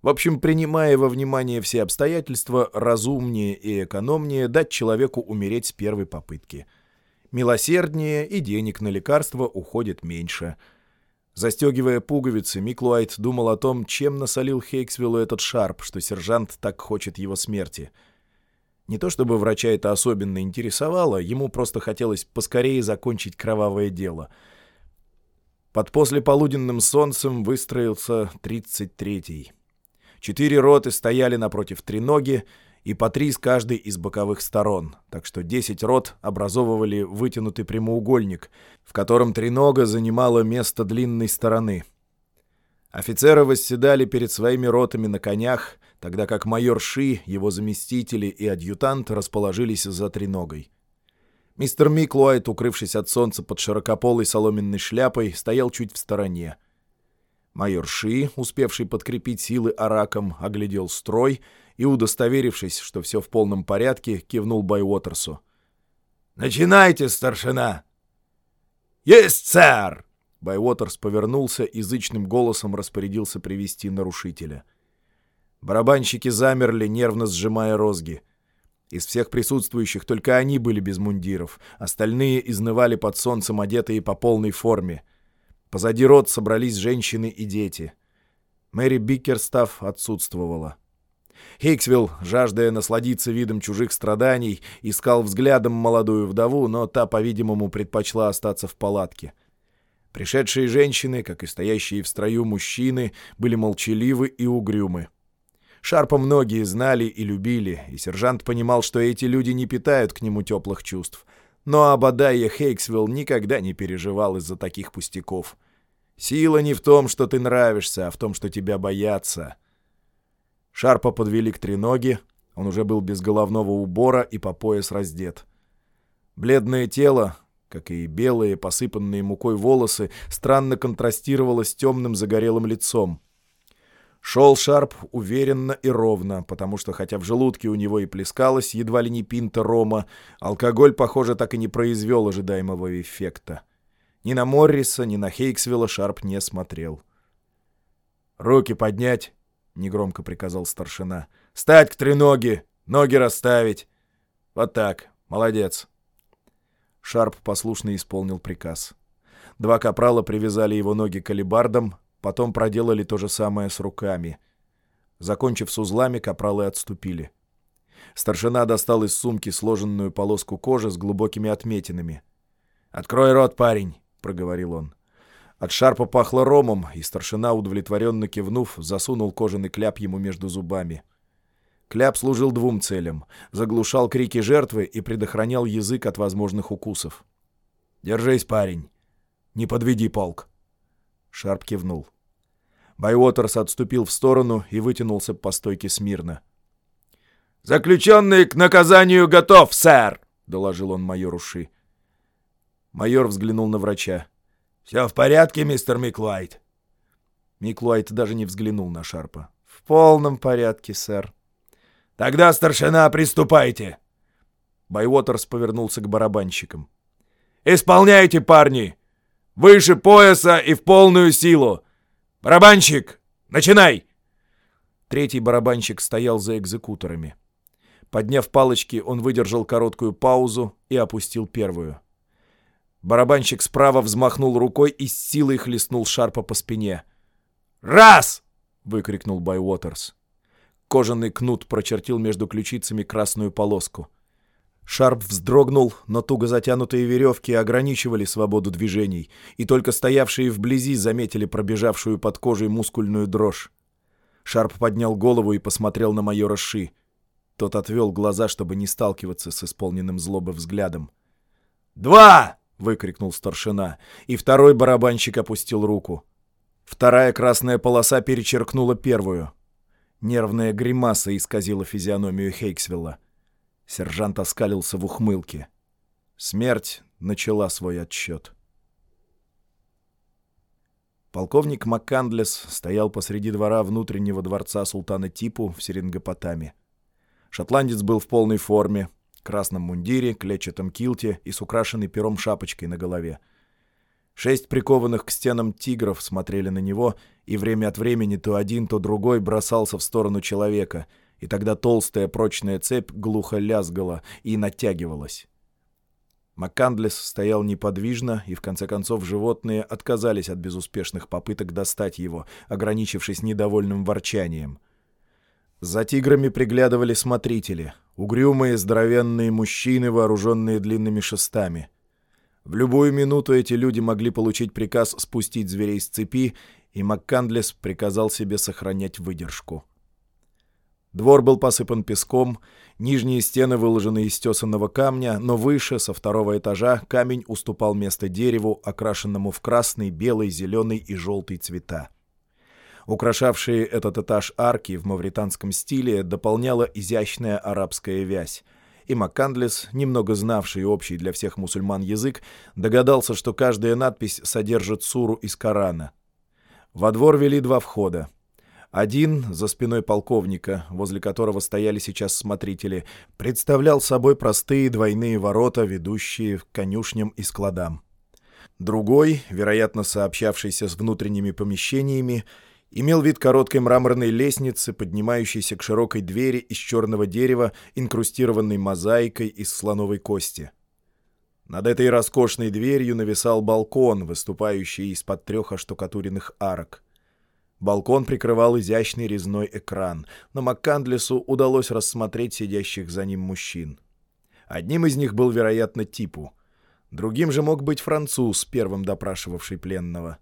в общем, принимая во внимание все обстоятельства, разумнее и экономнее дать человеку умереть с первой попытки. Милосерднее и денег на лекарства уходит меньше. Застегивая пуговицы, Миклуайт думал о том, чем насолил Хейксвиллу этот шарп, что сержант так хочет его смерти. Не то чтобы врача это особенно интересовало, ему просто хотелось поскорее закончить кровавое дело. Под послеполуденным солнцем выстроился 33-й. Четыре роты стояли напротив треноги, и по три с каждой из боковых сторон, так что десять рот образовывали вытянутый прямоугольник, в котором тренога занимала место длинной стороны. Офицеры восседали перед своими ротами на конях, тогда как майор Ши, его заместители и адъютант расположились за треногой. Мистер Миклуайт, укрывшись от солнца под широкополой соломенной шляпой, стоял чуть в стороне. Майор Ши, успевший подкрепить силы араком, оглядел строй и, удостоверившись, что все в полном порядке, кивнул Байуотерсу. «Начинайте, старшина!» «Есть, сэр!» Байуотерс повернулся и зычным голосом распорядился привести нарушителя. Барабанщики замерли, нервно сжимая розги. Из всех присутствующих только они были без мундиров, остальные изнывали под солнцем, одетые по полной форме — Позади рот собрались женщины и дети. Мэри Бикерстав отсутствовала. Хейксвилл, жаждая насладиться видом чужих страданий, искал взглядом молодую вдову, но та, по-видимому, предпочла остаться в палатке. Пришедшие женщины, как и стоящие в строю мужчины, были молчаливы и угрюмы. Шарпа многие знали и любили, и сержант понимал, что эти люди не питают к нему теплых чувств. Но Абадайя Хейксвилл никогда не переживал из-за таких пустяков. Сила не в том, что ты нравишься, а в том, что тебя боятся. Шарпа подвели к треноге, он уже был без головного убора и по пояс раздет. Бледное тело, как и белые, посыпанные мукой волосы, странно контрастировало с темным загорелым лицом. Шел Шарп уверенно и ровно, потому что, хотя в желудке у него и плескалось едва ли не пинта рома, алкоголь, похоже, так и не произвел ожидаемого эффекта. Ни на Морриса, ни на Хейксвилла Шарп не смотрел. «Руки поднять!» — негромко приказал старшина. «Стать к треноге! Ноги расставить! Вот так! Молодец!» Шарп послушно исполнил приказ. Два капрала привязали его ноги к алебардам, потом проделали то же самое с руками. Закончив с узлами, капралы отступили. Старшина достал из сумки сложенную полоску кожи с глубокими отметинами. «Открой рот, парень!» проговорил он. От шарпа пахло ромом, и старшина, удовлетворенно кивнув, засунул кожаный кляп ему между зубами. Кляп служил двум целям. Заглушал крики жертвы и предохранял язык от возможных укусов. «Держись, парень. Не подведи полк». Шарп кивнул. Байуотерс отступил в сторону и вытянулся по стойке смирно. «Заключенный к наказанию готов, сэр!» — доложил он майору Ши. Майор взглянул на врача. «Все в порядке, мистер Миклайт?» Миклайт даже не взглянул на Шарпа. «В полном порядке, сэр». «Тогда, старшина, приступайте!» Байуотерс повернулся к барабанщикам. «Исполняйте, парни! Выше пояса и в полную силу! Барабанщик, начинай!» Третий барабанщик стоял за экзекуторами. Подняв палочки, он выдержал короткую паузу и опустил первую. Барабанщик справа взмахнул рукой и с силой хлестнул Шарпа по спине. «Раз!» — выкрикнул Байуотерс. Кожаный кнут прочертил между ключицами красную полоску. Шарп вздрогнул, но туго затянутые веревки ограничивали свободу движений, и только стоявшие вблизи заметили пробежавшую под кожей мускульную дрожь. Шарп поднял голову и посмотрел на майора Ши — тот отвел глаза, чтобы не сталкиваться с исполненным злобы взглядом. «Два!» — выкрикнул старшина, и второй барабанщик опустил руку. Вторая красная полоса перечеркнула первую. Нервная гримаса исказила физиономию Хейксвилла. Сержант оскалился в ухмылке. Смерть начала свой отсчет. Полковник Маккандлес стоял посреди двора внутреннего дворца султана Типу в Серингопотаме. Шотландец был в полной форме, красном мундире, клетчатом килте и с украшенной пером шапочкой на голове. Шесть прикованных к стенам тигров смотрели на него, и время от времени то один, то другой бросался в сторону человека, и тогда толстая прочная цепь глухо лязгала и натягивалась. Маккандлес стоял неподвижно, и в конце концов животные отказались от безуспешных попыток достать его, ограничившись недовольным ворчанием — за тиграми приглядывали смотрители, угрюмые здоровенные мужчины, вооруженные длинными шестами. В любую минуту эти люди могли получить приказ спустить зверей с цепи, и МакКандлес приказал себе сохранять выдержку. Двор был посыпан песком, нижние стены выложены из тесанного камня, но выше, со второго этажа, камень уступал место дереву, окрашенному в красный, белый, зеленый и желтый цвета. Украшавшие этот этаж арки в мавританском стиле дополняла изящная арабская вязь. И Маккандлес, немного знавший общий для всех мусульман язык, догадался, что каждая надпись содержит суру из Корана. Во двор вели два входа. Один, за спиной полковника, возле которого стояли сейчас смотрители, представлял собой простые двойные ворота, ведущие к конюшням и складам. Другой, вероятно, сообщавшийся с внутренними помещениями, имел вид короткой мраморной лестницы, поднимающейся к широкой двери из черного дерева, инкрустированной мозаикой из слоновой кости. Над этой роскошной дверью нависал балкон, выступающий из-под трех оштукатуренных арок. Балкон прикрывал изящный резной экран, но Маккандлесу удалось рассмотреть сидящих за ним мужчин. Одним из них был, вероятно, Типу. Другим же мог быть француз, первым допрашивавший пленного.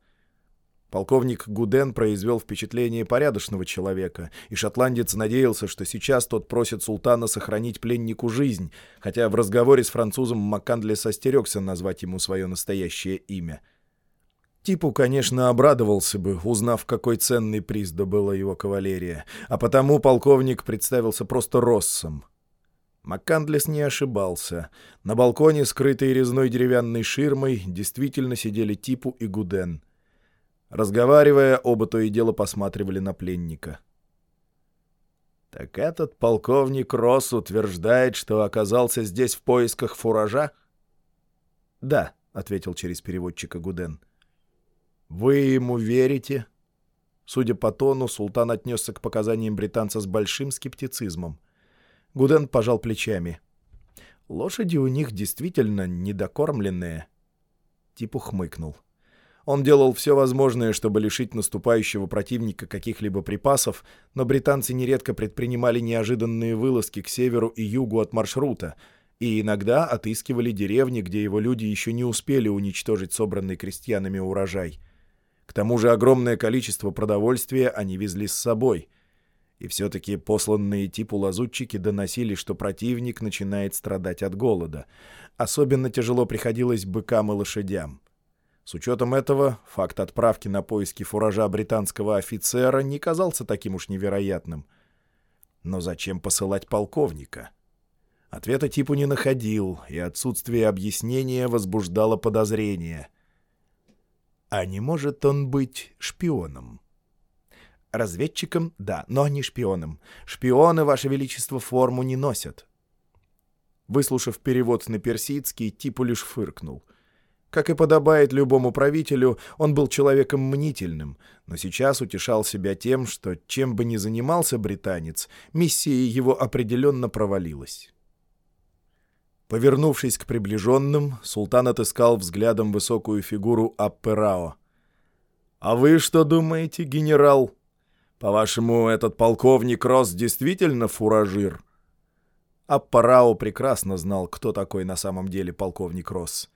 Полковник Гуден произвел впечатление порядочного человека, и шотландец надеялся, что сейчас тот просит султана сохранить пленнику жизнь, хотя в разговоре с французом Маккандли состерегся назвать ему свое настоящее имя. Типу, конечно, обрадовался бы, узнав, какой ценный приз добыла его кавалерия, а потому полковник представился просто Россом. Маккандлес не ошибался. На балконе, скрытой резной деревянной ширмой, действительно сидели Типу и Гуден — Разговаривая, оба то и дело посматривали на пленника. «Так этот полковник Росс утверждает, что оказался здесь в поисках фуража?» «Да», — ответил через переводчика Гуден. «Вы ему верите?» Судя по тону, султан отнесся к показаниям британца с большим скептицизмом. Гуден пожал плечами. «Лошади у них действительно недокормленные». Типу хмыкнул. — он делал все возможное, чтобы лишить наступающего противника каких-либо припасов, но британцы нередко предпринимали неожиданные вылазки к северу и югу от маршрута и иногда отыскивали деревни, где его люди еще не успели уничтожить собранный крестьянами урожай. К тому же огромное количество продовольствия они везли с собой. И все-таки посланные типу лазутчики доносили, что противник начинает страдать от голода. Особенно тяжело приходилось быкам и лошадям. С учетом этого, факт отправки на поиски фуража британского офицера не казался таким уж невероятным. Но зачем посылать полковника? Ответа типу не находил, и отсутствие объяснения возбуждало подозрение. А не может он быть шпионом? Разведчиком — да, но не шпионом. Шпионы, Ваше Величество, форму не носят. Выслушав перевод на персидский, типу лишь фыркнул. Как и подобает любому правителю, он был человеком мнительным, но сейчас утешал себя тем, что чем бы ни занимался британец, миссия его определенно провалилась. Повернувшись к приближенным, султан отыскал взглядом высокую фигуру Апперао. «А вы что думаете, генерал? По-вашему, этот полковник Рос действительно фуражир?» Аппарао прекрасно знал, кто такой на самом деле полковник Росс.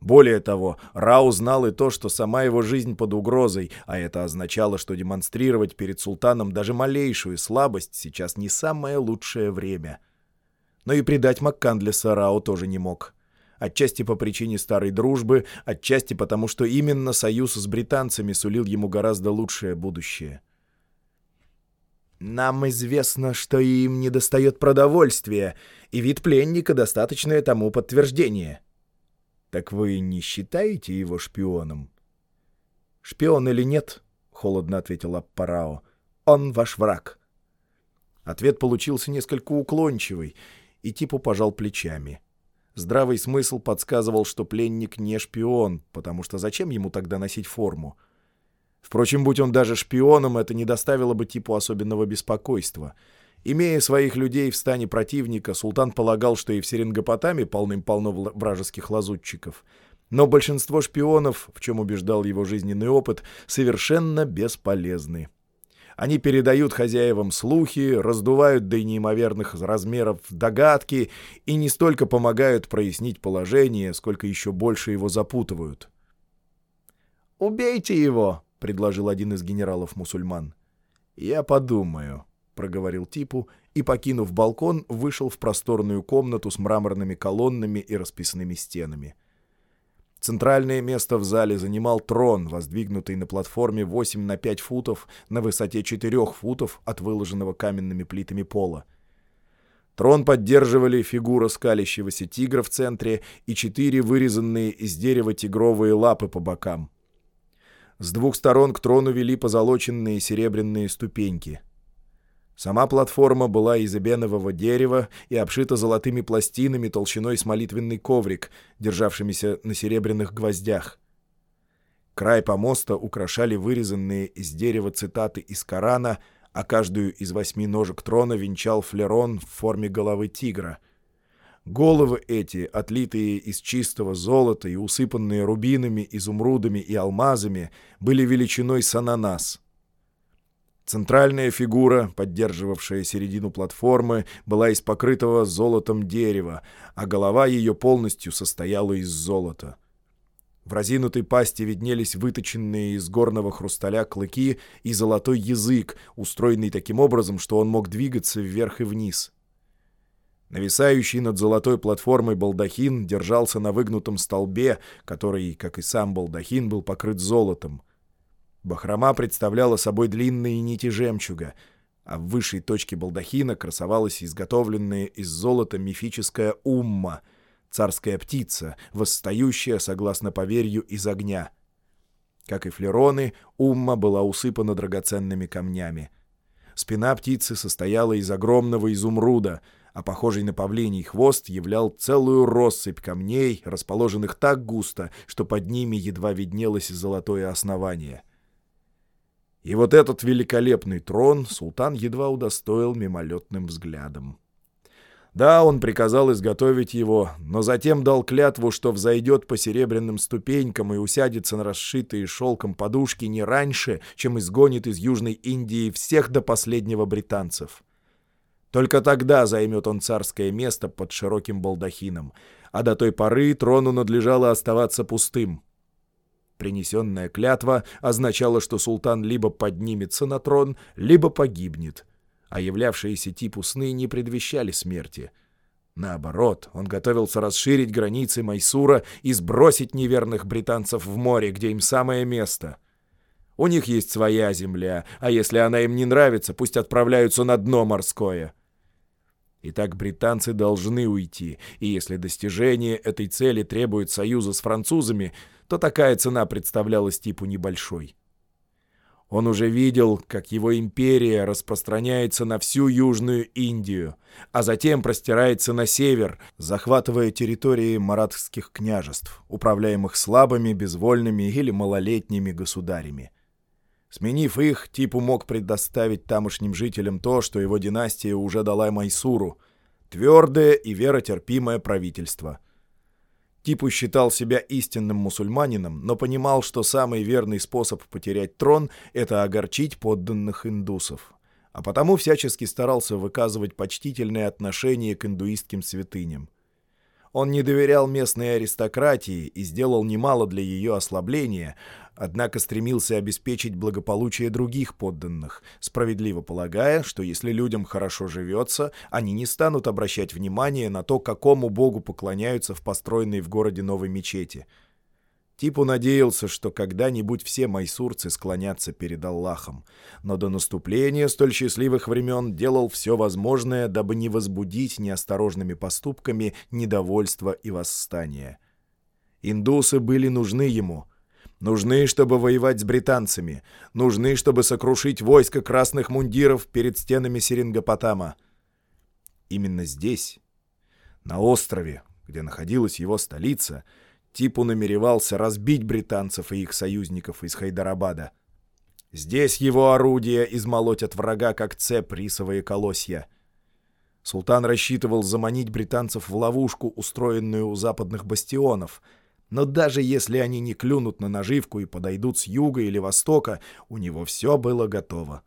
Более того, Рау знал и то, что сама его жизнь под угрозой, а это означало, что демонстрировать перед султаном даже малейшую слабость сейчас не самое лучшее время. Но и предать Маккандлеса Рау тоже не мог. Отчасти по причине старой дружбы, отчасти потому, что именно союз с британцами сулил ему гораздо лучшее будущее. «Нам известно, что им недостает продовольствия, и вид пленника — достаточное тому подтверждение», «Так вы не считаете его шпионом?» «Шпион или нет?» — холодно ответил Аппарао. «Он ваш враг». Ответ получился несколько уклончивый, и типу пожал плечами. Здравый смысл подсказывал, что пленник не шпион, потому что зачем ему тогда носить форму? Впрочем, будь он даже шпионом, это не доставило бы типу особенного беспокойства — Имея своих людей в стане противника, султан полагал, что и в Серингопотаме полным-полно вражеских лазутчиков. Но большинство шпионов, в чем убеждал его жизненный опыт, совершенно бесполезны. Они передают хозяевам слухи, раздувают до неимоверных размеров догадки и не столько помогают прояснить положение, сколько еще больше его запутывают. «Убейте его!» — предложил один из генералов-мусульман. «Я подумаю», проговорил Типу и, покинув балкон, вышел в просторную комнату с мраморными колоннами и расписанными стенами. Центральное место в зале занимал трон, воздвигнутый на платформе 8 на 5 футов на высоте 4 футов от выложенного каменными плитами пола. Трон поддерживали фигура скалящегося тигра в центре и четыре вырезанные из дерева тигровые лапы по бокам. С двух сторон к трону вели позолоченные серебряные ступеньки — Сама платформа была из эбенового дерева и обшита золотыми пластинами толщиной с молитвенный коврик, державшимися на серебряных гвоздях. Край помоста украшали вырезанные из дерева цитаты из Корана, а каждую из восьми ножек трона венчал флерон в форме головы тигра. Головы эти, отлитые из чистого золота и усыпанные рубинами, изумрудами и алмазами, были величиной с ананас — Центральная фигура, поддерживавшая середину платформы, была из покрытого золотом дерева, а голова ее полностью состояла из золота. В разинутой пасти виднелись выточенные из горного хрусталя клыки и золотой язык, устроенный таким образом, что он мог двигаться вверх и вниз. Нависающий над золотой платформой балдахин держался на выгнутом столбе, который, как и сам балдахин, был покрыт золотом. Бахрома представляла собой длинные нити жемчуга, а в высшей точке балдахина красовалась изготовленная из золота мифическая умма, царская птица, восстающая, согласно поверью, из огня. Как и флероны, умма была усыпана драгоценными камнями. Спина птицы состояла из огромного изумруда, а похожий на павлиний хвост являл целую россыпь камней, расположенных так густо, что под ними едва виднелось золотое основание — и вот этот великолепный трон султан едва удостоил мимолетным взглядом. Да, он приказал изготовить его, но затем дал клятву, что взойдет по серебряным ступенькам и усядется на расшитые шелком подушки не раньше, чем изгонит из Южной Индии всех до последнего британцев. Только тогда займет он царское место под широким балдахином, а до той поры трону надлежало оставаться пустым. Принесенная клятва означала, что султан либо поднимется на трон, либо погибнет. а являвшиеся типу сны не предвещали смерти. Наоборот, он готовился расширить границы Майсура и сбросить неверных британцев в море, где им самое место. У них есть своя земля, а если она им не нравится, пусть отправляются на дно морское. Итак, британцы должны уйти, и если достижение этой цели требует союза с французами, то такая цена представлялась типу небольшой. Он уже видел, как его империя распространяется на всю Южную Индию, а затем простирается на север, захватывая территории маратских княжеств, управляемых слабыми, безвольными или малолетними государями. Сменив их, Типу мог предоставить тамошним жителям то, что его династия уже дала Майсуру — твердое и веротерпимое правительство. Типу считал себя истинным мусульманином, но понимал, что самый верный способ потерять трон — это огорчить подданных индусов. А потому всячески старался выказывать почтительное отношение к индуистским святыням. Он не доверял местной аристократии и сделал немало для ее ослабления, однако стремился обеспечить благополучие других подданных, справедливо полагая, что если людям хорошо живется, они не станут обращать внимание на то, какому богу поклоняются в построенной в городе новой мечети. Типу надеялся, что когда-нибудь все майсурцы склонятся перед Аллахом, но до наступления столь счастливых времен делал все возможное, дабы не возбудить неосторожными поступками недовольство и восстание. Индусы были нужны ему — Нужны, чтобы воевать с британцами. Нужны, чтобы сокрушить войско красных мундиров перед стенами Серингопотама. Именно здесь, на острове, где находилась его столица, Типу намеревался разбить британцев и их союзников из Хайдарабада. Здесь его орудия измолотят врага, как цепь рисовые колосья. Султан рассчитывал заманить британцев в ловушку, устроенную у западных бастионов — но даже если они не клюнут на наживку и подойдут с юга или востока, у него все было готово.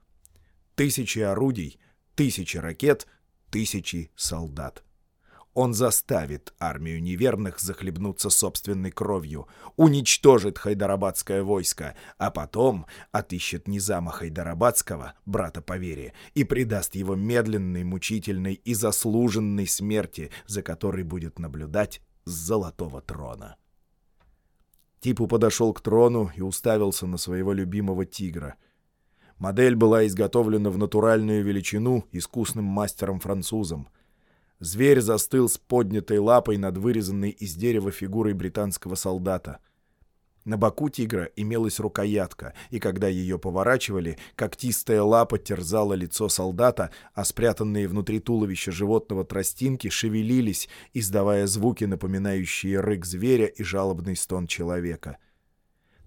Тысячи орудий, тысячи ракет, тысячи солдат. Он заставит армию неверных захлебнуться собственной кровью, уничтожит хайдарабадское войско, а потом отыщет Низама Хайдарабадского, брата поверия, и предаст его медленной, мучительной и заслуженной смерти, за которой будет наблюдать с золотого трона. Типу подошел к трону и уставился на своего любимого тигра. Модель была изготовлена в натуральную величину искусным мастером-французом. Зверь застыл с поднятой лапой над вырезанной из дерева фигурой британского солдата — на боку тигра имелась рукоятка, и когда ее поворачивали, когтистая лапа терзала лицо солдата, а спрятанные внутри туловища животного тростинки шевелились, издавая звуки, напоминающие рык зверя и жалобный стон человека.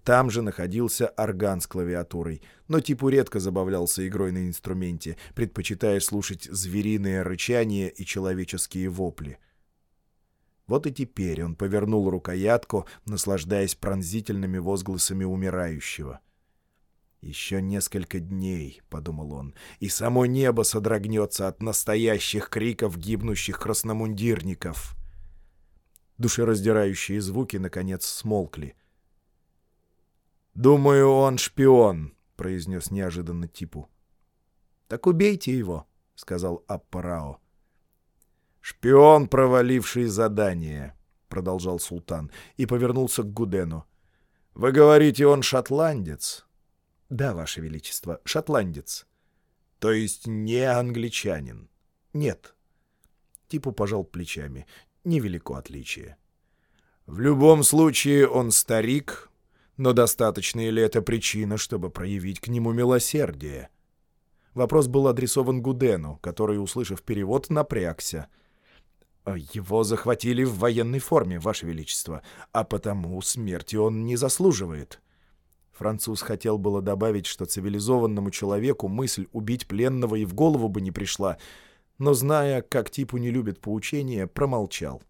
Там же находился орган с клавиатурой, но Типу редко забавлялся игрой на инструменте, предпочитая слушать звериное рычание и человеческие вопли. Вот и теперь он повернул рукоятку, наслаждаясь пронзительными возгласами умирающего. «Еще несколько дней», — подумал он, — «и само небо содрогнется от настоящих криков гибнущих красномундирников». Душераздирающие звуки, наконец, смолкли. «Думаю, он шпион», — произнес неожиданно Типу. «Так убейте его», — сказал Аппарао. «Шпион, проваливший задание», — продолжал султан и повернулся к Гудену. «Вы говорите, он шотландец?» «Да, Ваше Величество, шотландец». «То есть не англичанин?» «Нет». Типу пожал плечами. Невелико отличие. «В любом случае он старик, но достаточная ли это причина, чтобы проявить к нему милосердие?» Вопрос был адресован Гудену, который, услышав перевод, напрягся — «Его захватили в военной форме, Ваше Величество, а потому смерти он не заслуживает». Француз хотел было добавить, что цивилизованному человеку мысль убить пленного и в голову бы не пришла, но, зная, как типу не любит поучения, промолчал.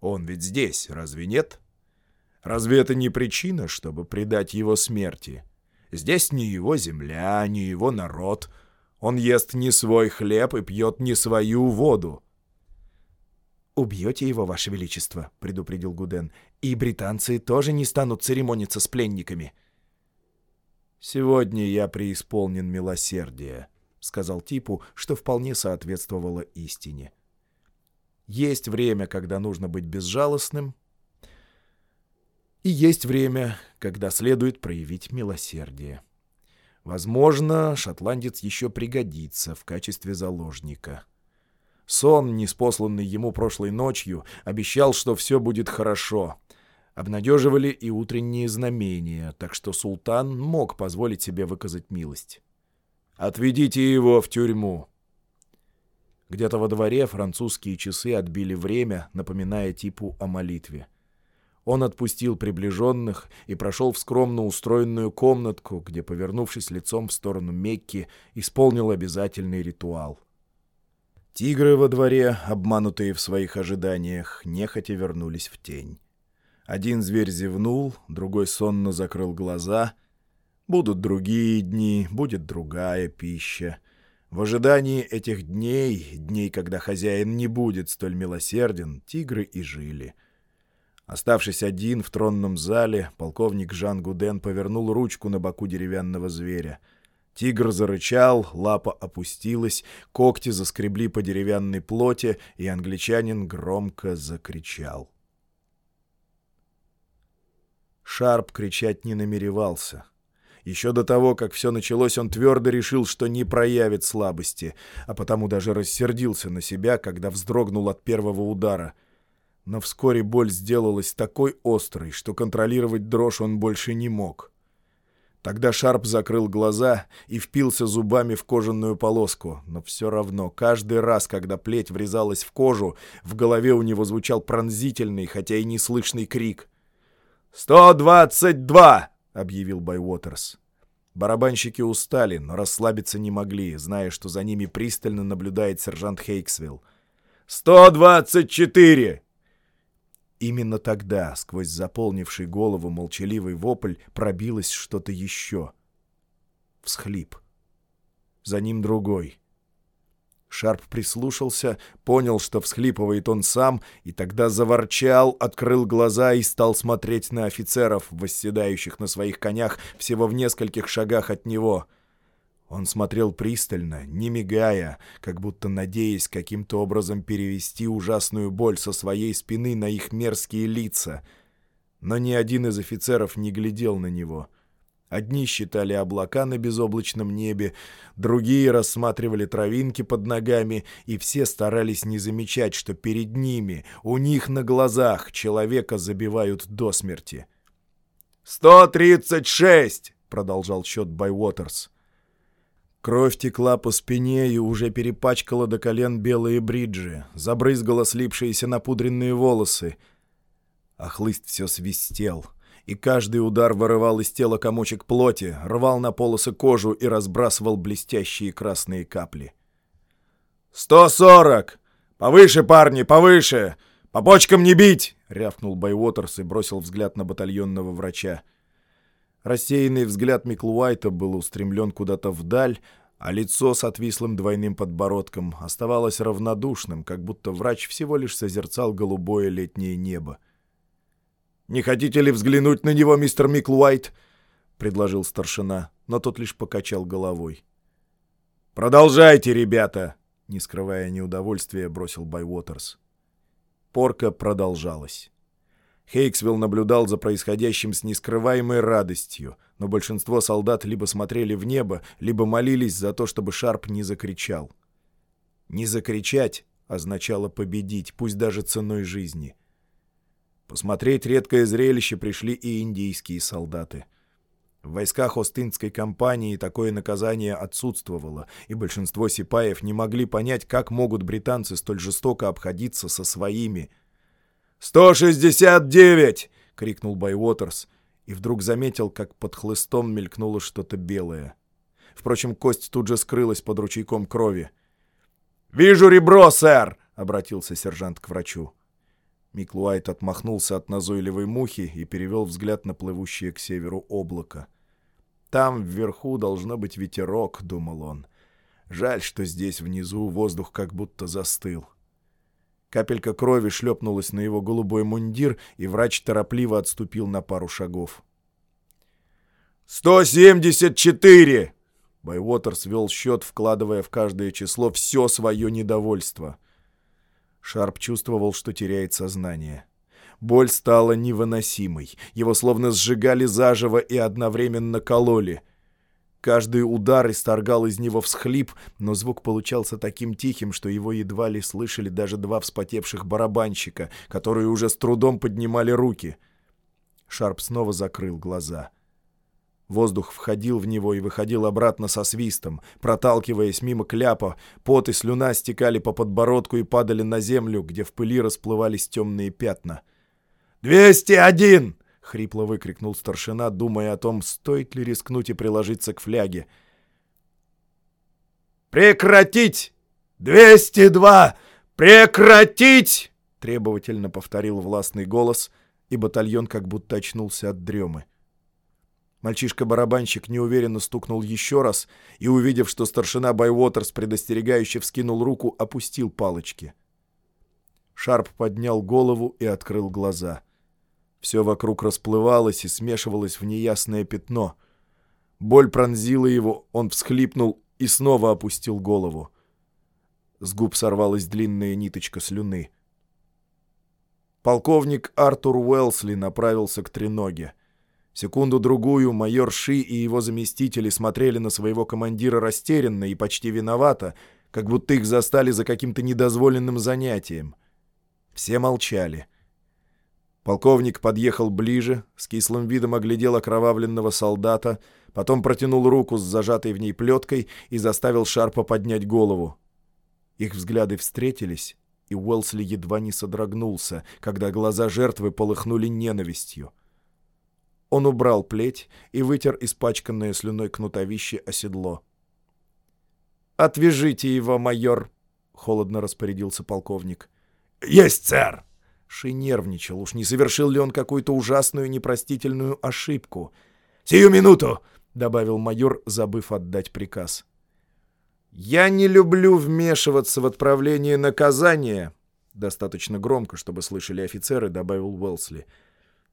«Он ведь здесь, разве нет? Разве это не причина, чтобы предать его смерти? Здесь не его земля, не его народ. Он ест не свой хлеб и пьет не свою воду. «Убьете его, Ваше Величество», — предупредил Гуден, «и британцы тоже не станут церемониться с пленниками». «Сегодня я преисполнен милосердия», — сказал типу, что вполне соответствовало истине. Есть время, когда нужно быть безжалостным, и есть время, когда следует проявить милосердие. Возможно, шотландец еще пригодится в качестве заложника. Сон, неспосланный ему прошлой ночью, обещал, что все будет хорошо. Обнадеживали и утренние знамения, так что султан мог позволить себе выказать милость. «Отведите его в тюрьму!» Где-то во дворе французские часы отбили время, напоминая типу о молитве. Он отпустил приближенных и прошел в скромно устроенную комнатку, где, повернувшись лицом в сторону Мекки, исполнил обязательный ритуал. Тигры во дворе, обманутые в своих ожиданиях, нехотя вернулись в тень. Один зверь зевнул, другой сонно закрыл глаза. Будут другие дни, будет другая пища. В ожидании этих дней, дней, когда хозяин не будет столь милосерден, тигры и жили. Оставшись один в тронном зале, полковник Жан Гуден повернул ручку на боку деревянного зверя. Тигр зарычал, лапа опустилась, когти заскребли по деревянной плоти, и англичанин громко закричал. Шарп кричать не намеревался — еще до того, как все началось, он твердо решил, что не проявит слабости, а потому даже рассердился на себя, когда вздрогнул от первого удара. Но вскоре боль сделалась такой острой, что контролировать дрожь он больше не мог. Тогда Шарп закрыл глаза и впился зубами в кожаную полоску, но все равно каждый раз, когда плеть врезалась в кожу, в голове у него звучал пронзительный, хотя и неслышный крик. «Сто двадцать два!» объявил Байвотерс. Барабанщики устали, но расслабиться не могли, зная, что за ними пристально наблюдает сержант Хейксвилл. «Сто двадцать четыре!» Именно тогда, сквозь заполнивший голову молчаливый вопль, пробилось что-то еще. Всхлип. За ним другой — Шарп прислушался, понял, что всхлипывает он сам, и тогда заворчал, открыл глаза и стал смотреть на офицеров, восседающих на своих конях всего в нескольких шагах от него. Он смотрел пристально, не мигая, как будто надеясь каким-то образом перевести ужасную боль со своей спины на их мерзкие лица. Но ни один из офицеров не глядел на него — Одни считали облака на безоблачном небе, другие рассматривали травинки под ногами, и все старались не замечать, что перед ними, у них на глазах, человека забивают до смерти. «Сто тридцать шесть!» — продолжал счет Байвотерс. Кровь текла по спине и уже перепачкала до колен белые бриджи, забрызгала слипшиеся напудренные волосы. А хлыст все свистел — и каждый удар вырывал из тела комочек плоти, рвал на полосы кожу и разбрасывал блестящие красные капли. «Сто сорок! Повыше, парни, повыше! По почкам не бить!» — рявкнул Байвотерс и бросил взгляд на батальонного врача. Рассеянный взгляд Миклуайта был устремлен куда-то вдаль, а лицо с отвислым двойным подбородком оставалось равнодушным, как будто врач всего лишь созерцал голубое летнее небо. «Не хотите ли взглянуть на него, мистер Миклуайт?» — предложил старшина, но тот лишь покачал головой. «Продолжайте, ребята!» — не скрывая неудовольствия, бросил Байвотерс. Порка продолжалась. Хейксвилл наблюдал за происходящим с нескрываемой радостью, но большинство солдат либо смотрели в небо, либо молились за то, чтобы Шарп не закричал. Не закричать означало победить, пусть даже ценой жизни — Посмотреть редкое зрелище пришли и индийские солдаты. В войсках Остинской компании такое наказание отсутствовало, и большинство сипаев не могли понять, как могут британцы столь жестоко обходиться со своими. «Сто шестьдесят девять!» — крикнул Байвотерс, и вдруг заметил, как под хлыстом мелькнуло что-то белое. Впрочем, кость тут же скрылась под ручейком крови. «Вижу ребро, сэр!» — обратился сержант к врачу. Миклуайт отмахнулся от назойливой мухи и перевел взгляд на плывущее к северу облако. «Там вверху должно быть ветерок», — думал он. «Жаль, что здесь внизу воздух как будто застыл». Капелька крови шлепнулась на его голубой мундир, и врач торопливо отступил на пару шагов. «Сто семьдесят четыре!» Байвотер свел счет, вкладывая в каждое число все свое недовольство. Шарп чувствовал, что теряет сознание. Боль стала невыносимой. Его словно сжигали заживо и одновременно кололи. Каждый удар исторгал из него всхлип, но звук получался таким тихим, что его едва ли слышали даже два вспотевших барабанщика, которые уже с трудом поднимали руки. Шарп снова закрыл глаза. Воздух входил в него и выходил обратно со свистом, проталкиваясь мимо кляпа, пот и слюна стекали по подбородку и падали на землю, где в пыли расплывались темные пятна. «Двести один!» — хрипло выкрикнул старшина, думая о том, стоит ли рискнуть и приложиться к фляге. «Прекратить! Двести два! Прекратить!» — требовательно повторил властный голос, и батальон как будто очнулся от дремы. Мальчишка-барабанщик неуверенно стукнул еще раз и, увидев, что старшина Байвотерс предостерегающе вскинул руку, опустил палочки. Шарп поднял голову и открыл глаза. Все вокруг расплывалось и смешивалось в неясное пятно. Боль пронзила его, он всхлипнул и снова опустил голову. С губ сорвалась длинная ниточка слюны. Полковник Артур Уэлсли направился к треноге. Секунду-другую майор Ши и его заместители смотрели на своего командира растерянно и почти виновато, как будто их застали за каким-то недозволенным занятием. Все молчали. Полковник подъехал ближе, с кислым видом оглядел окровавленного солдата, потом протянул руку с зажатой в ней плеткой и заставил Шарпа поднять голову. Их взгляды встретились, и Уэлсли едва не содрогнулся, когда глаза жертвы полыхнули ненавистью. Он убрал плеть и вытер испачканное слюной кнутовище о седло. «Отвяжите его, майор!» — холодно распорядился полковник. «Есть, сэр!» Ши нервничал. Уж не совершил ли он какую-то ужасную непростительную ошибку? «Сию минуту!» — добавил майор, забыв отдать приказ. «Я не люблю вмешиваться в отправление наказания», — достаточно громко, чтобы слышали офицеры, добавил Уэлсли.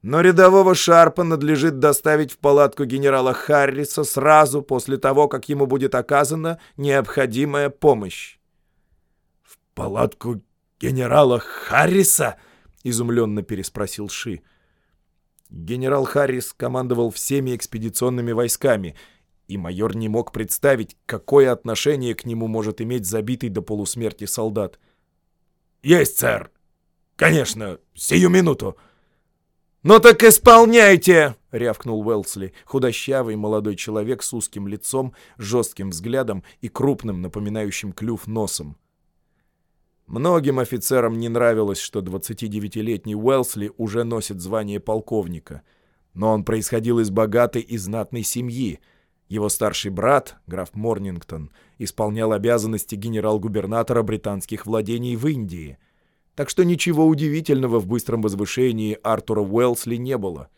«Но рядового Шарпа надлежит доставить в палатку генерала Харриса сразу после того, как ему будет оказана необходимая помощь». «В палатку генерала Харриса?» — изумленно переспросил Ши. Генерал Харрис командовал всеми экспедиционными войсками, и майор не мог представить, какое отношение к нему может иметь забитый до полусмерти солдат. «Есть, сэр! Конечно, сию минуту!» «Ну так исполняйте!» — рявкнул Уэлсли, худощавый молодой человек с узким лицом, жестким взглядом и крупным, напоминающим клюв носом. Многим офицерам не нравилось, что 29-летний Уэлсли уже носит звание полковника. Но он происходил из богатой и знатной семьи. Его старший брат, граф Морнингтон, исполнял обязанности генерал-губернатора британских владений в Индии. Так что ничего удивительного в быстром возвышении Артура Уэлсли не было.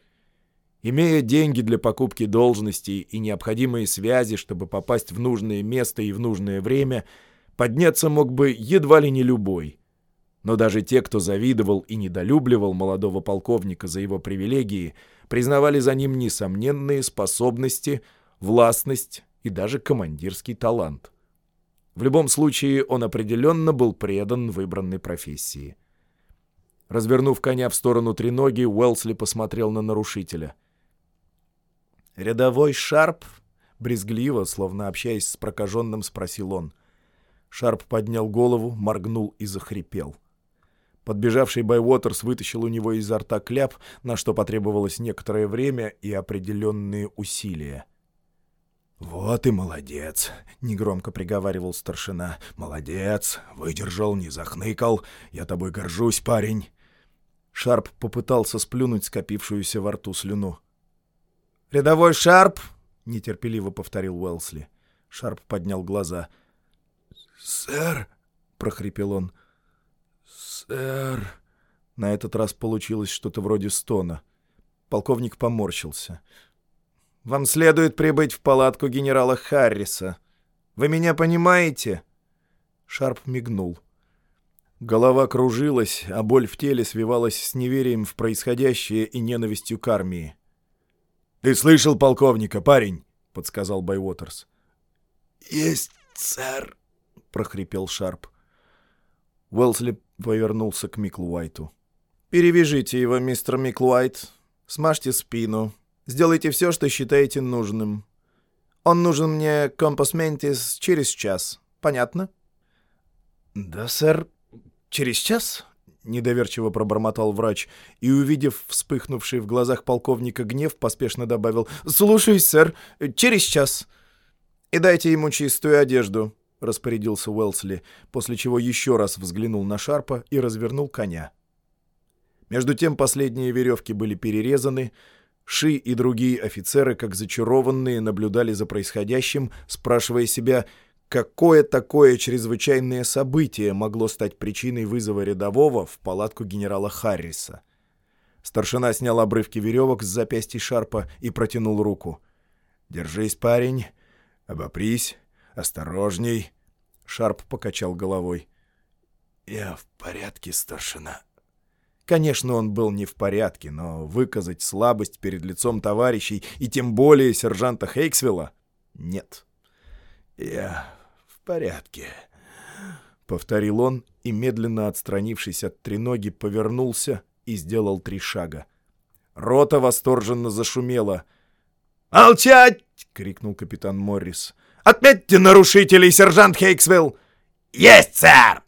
Имея деньги для покупки должностей и необходимые связи, чтобы попасть в нужное место и в нужное время – подняться мог бы едва ли не любой. Но даже те, кто завидовал и недолюбливал молодого полковника за его привилегии, признавали за ним несомненные способности, властность и даже командирский талант. В любом случае, он определенно был предан выбранной профессии. Развернув коня в сторону треноги, Уэлсли посмотрел на нарушителя. «Рядовой Шарп?» — брезгливо, словно общаясь с прокаженным, спросил он — Шарп поднял голову, моргнул и захрипел. Подбежавший Байвотерс вытащил у него изо рта кляп, на что потребовалось некоторое время и определенные усилия. «Вот и молодец!» — негромко приговаривал старшина. «Молодец! Выдержал, не захныкал. Я тобой горжусь, парень!» Шарп попытался сплюнуть скопившуюся во рту слюну. «Рядовой Шарп!» — нетерпеливо повторил Уэлсли. Шарп поднял глаза — «Сэр!» — прохрипел он. «Сэр!» На этот раз получилось что-то вроде стона. Полковник поморщился. «Вам следует прибыть в палатку генерала Харриса. Вы меня понимаете?» Шарп мигнул. Голова кружилась, а боль в теле свивалась с неверием в происходящее и ненавистью к армии. «Ты слышал полковника, парень?» — подсказал Байвотерс. «Есть, сэр», — прохрипел Шарп. Уэлсли повернулся к Миклуайту. «Перевяжите его, мистер Миклуайт. Смажьте спину. Сделайте все, что считаете нужным. Он нужен мне компас ментис через час. Понятно?» «Да, сэр. Через час?» — недоверчиво пробормотал врач и, увидев вспыхнувший в глазах полковника гнев, поспешно добавил «Слушаюсь, сэр. Через час. И дайте ему чистую одежду». — распорядился Уэлсли, после чего еще раз взглянул на Шарпа и развернул коня. Между тем последние веревки были перерезаны, Ши и другие офицеры, как зачарованные, наблюдали за происходящим, спрашивая себя, какое такое чрезвычайное событие могло стать причиной вызова рядового в палатку генерала Харриса. Старшина снял обрывки веревок с запястья Шарпа и протянул руку. «Держись, парень, обопрись». «Осторожней!» — Шарп покачал головой. «Я в порядке, старшина». Конечно, он был не в порядке, но выказать слабость перед лицом товарищей и тем более сержанта Хейксвилла — нет. «Я в порядке», — повторил он и, медленно отстранившись от треноги, повернулся и сделал три шага. Рота восторженно зашумела. «Молчать!» — крикнул капитан Моррис. Отметьте нарушителей, сержант Хейксвилл!» «Есть, сэр!»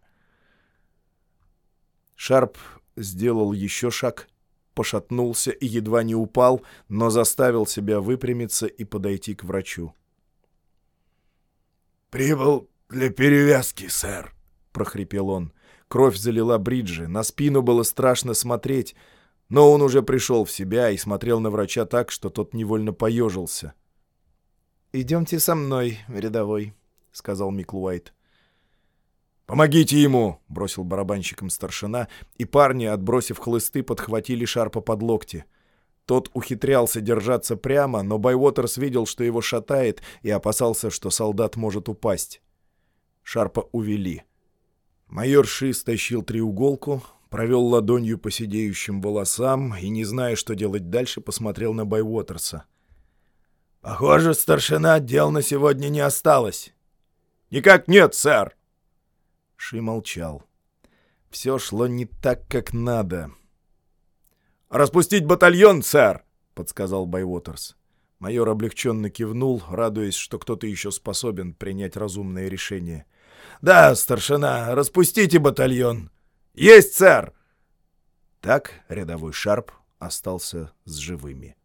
Шарп сделал еще шаг, пошатнулся и едва не упал, но заставил себя выпрямиться и подойти к врачу. «Прибыл для перевязки, сэр», — прохрипел он. Кровь залила бриджи, на спину было страшно смотреть, но он уже пришел в себя и смотрел на врача так, что тот невольно поежился. «Идемте со мной, рядовой», — сказал Мик Уайт. «Помогите ему!» — бросил барабанщиком старшина, и парни, отбросив хлысты, подхватили Шарпа под локти. Тот ухитрялся держаться прямо, но Байвотерс видел, что его шатает, и опасался, что солдат может упасть. Шарпа увели. Майор Ши стащил треуголку, провел ладонью по сидеющим волосам и, не зная, что делать дальше, посмотрел на Байвотерса. — «Похоже, старшина дел на сегодня не осталось». «Никак нет, сэр!» Ши молчал. Все шло не так, как надо. «Распустить батальон, сэр!» — подсказал Байвотерс. Майор облегченно кивнул, радуясь, что кто-то еще способен принять разумное решение. «Да, старшина, распустите батальон!» «Есть, сэр!» Так рядовой Шарп остался с живыми.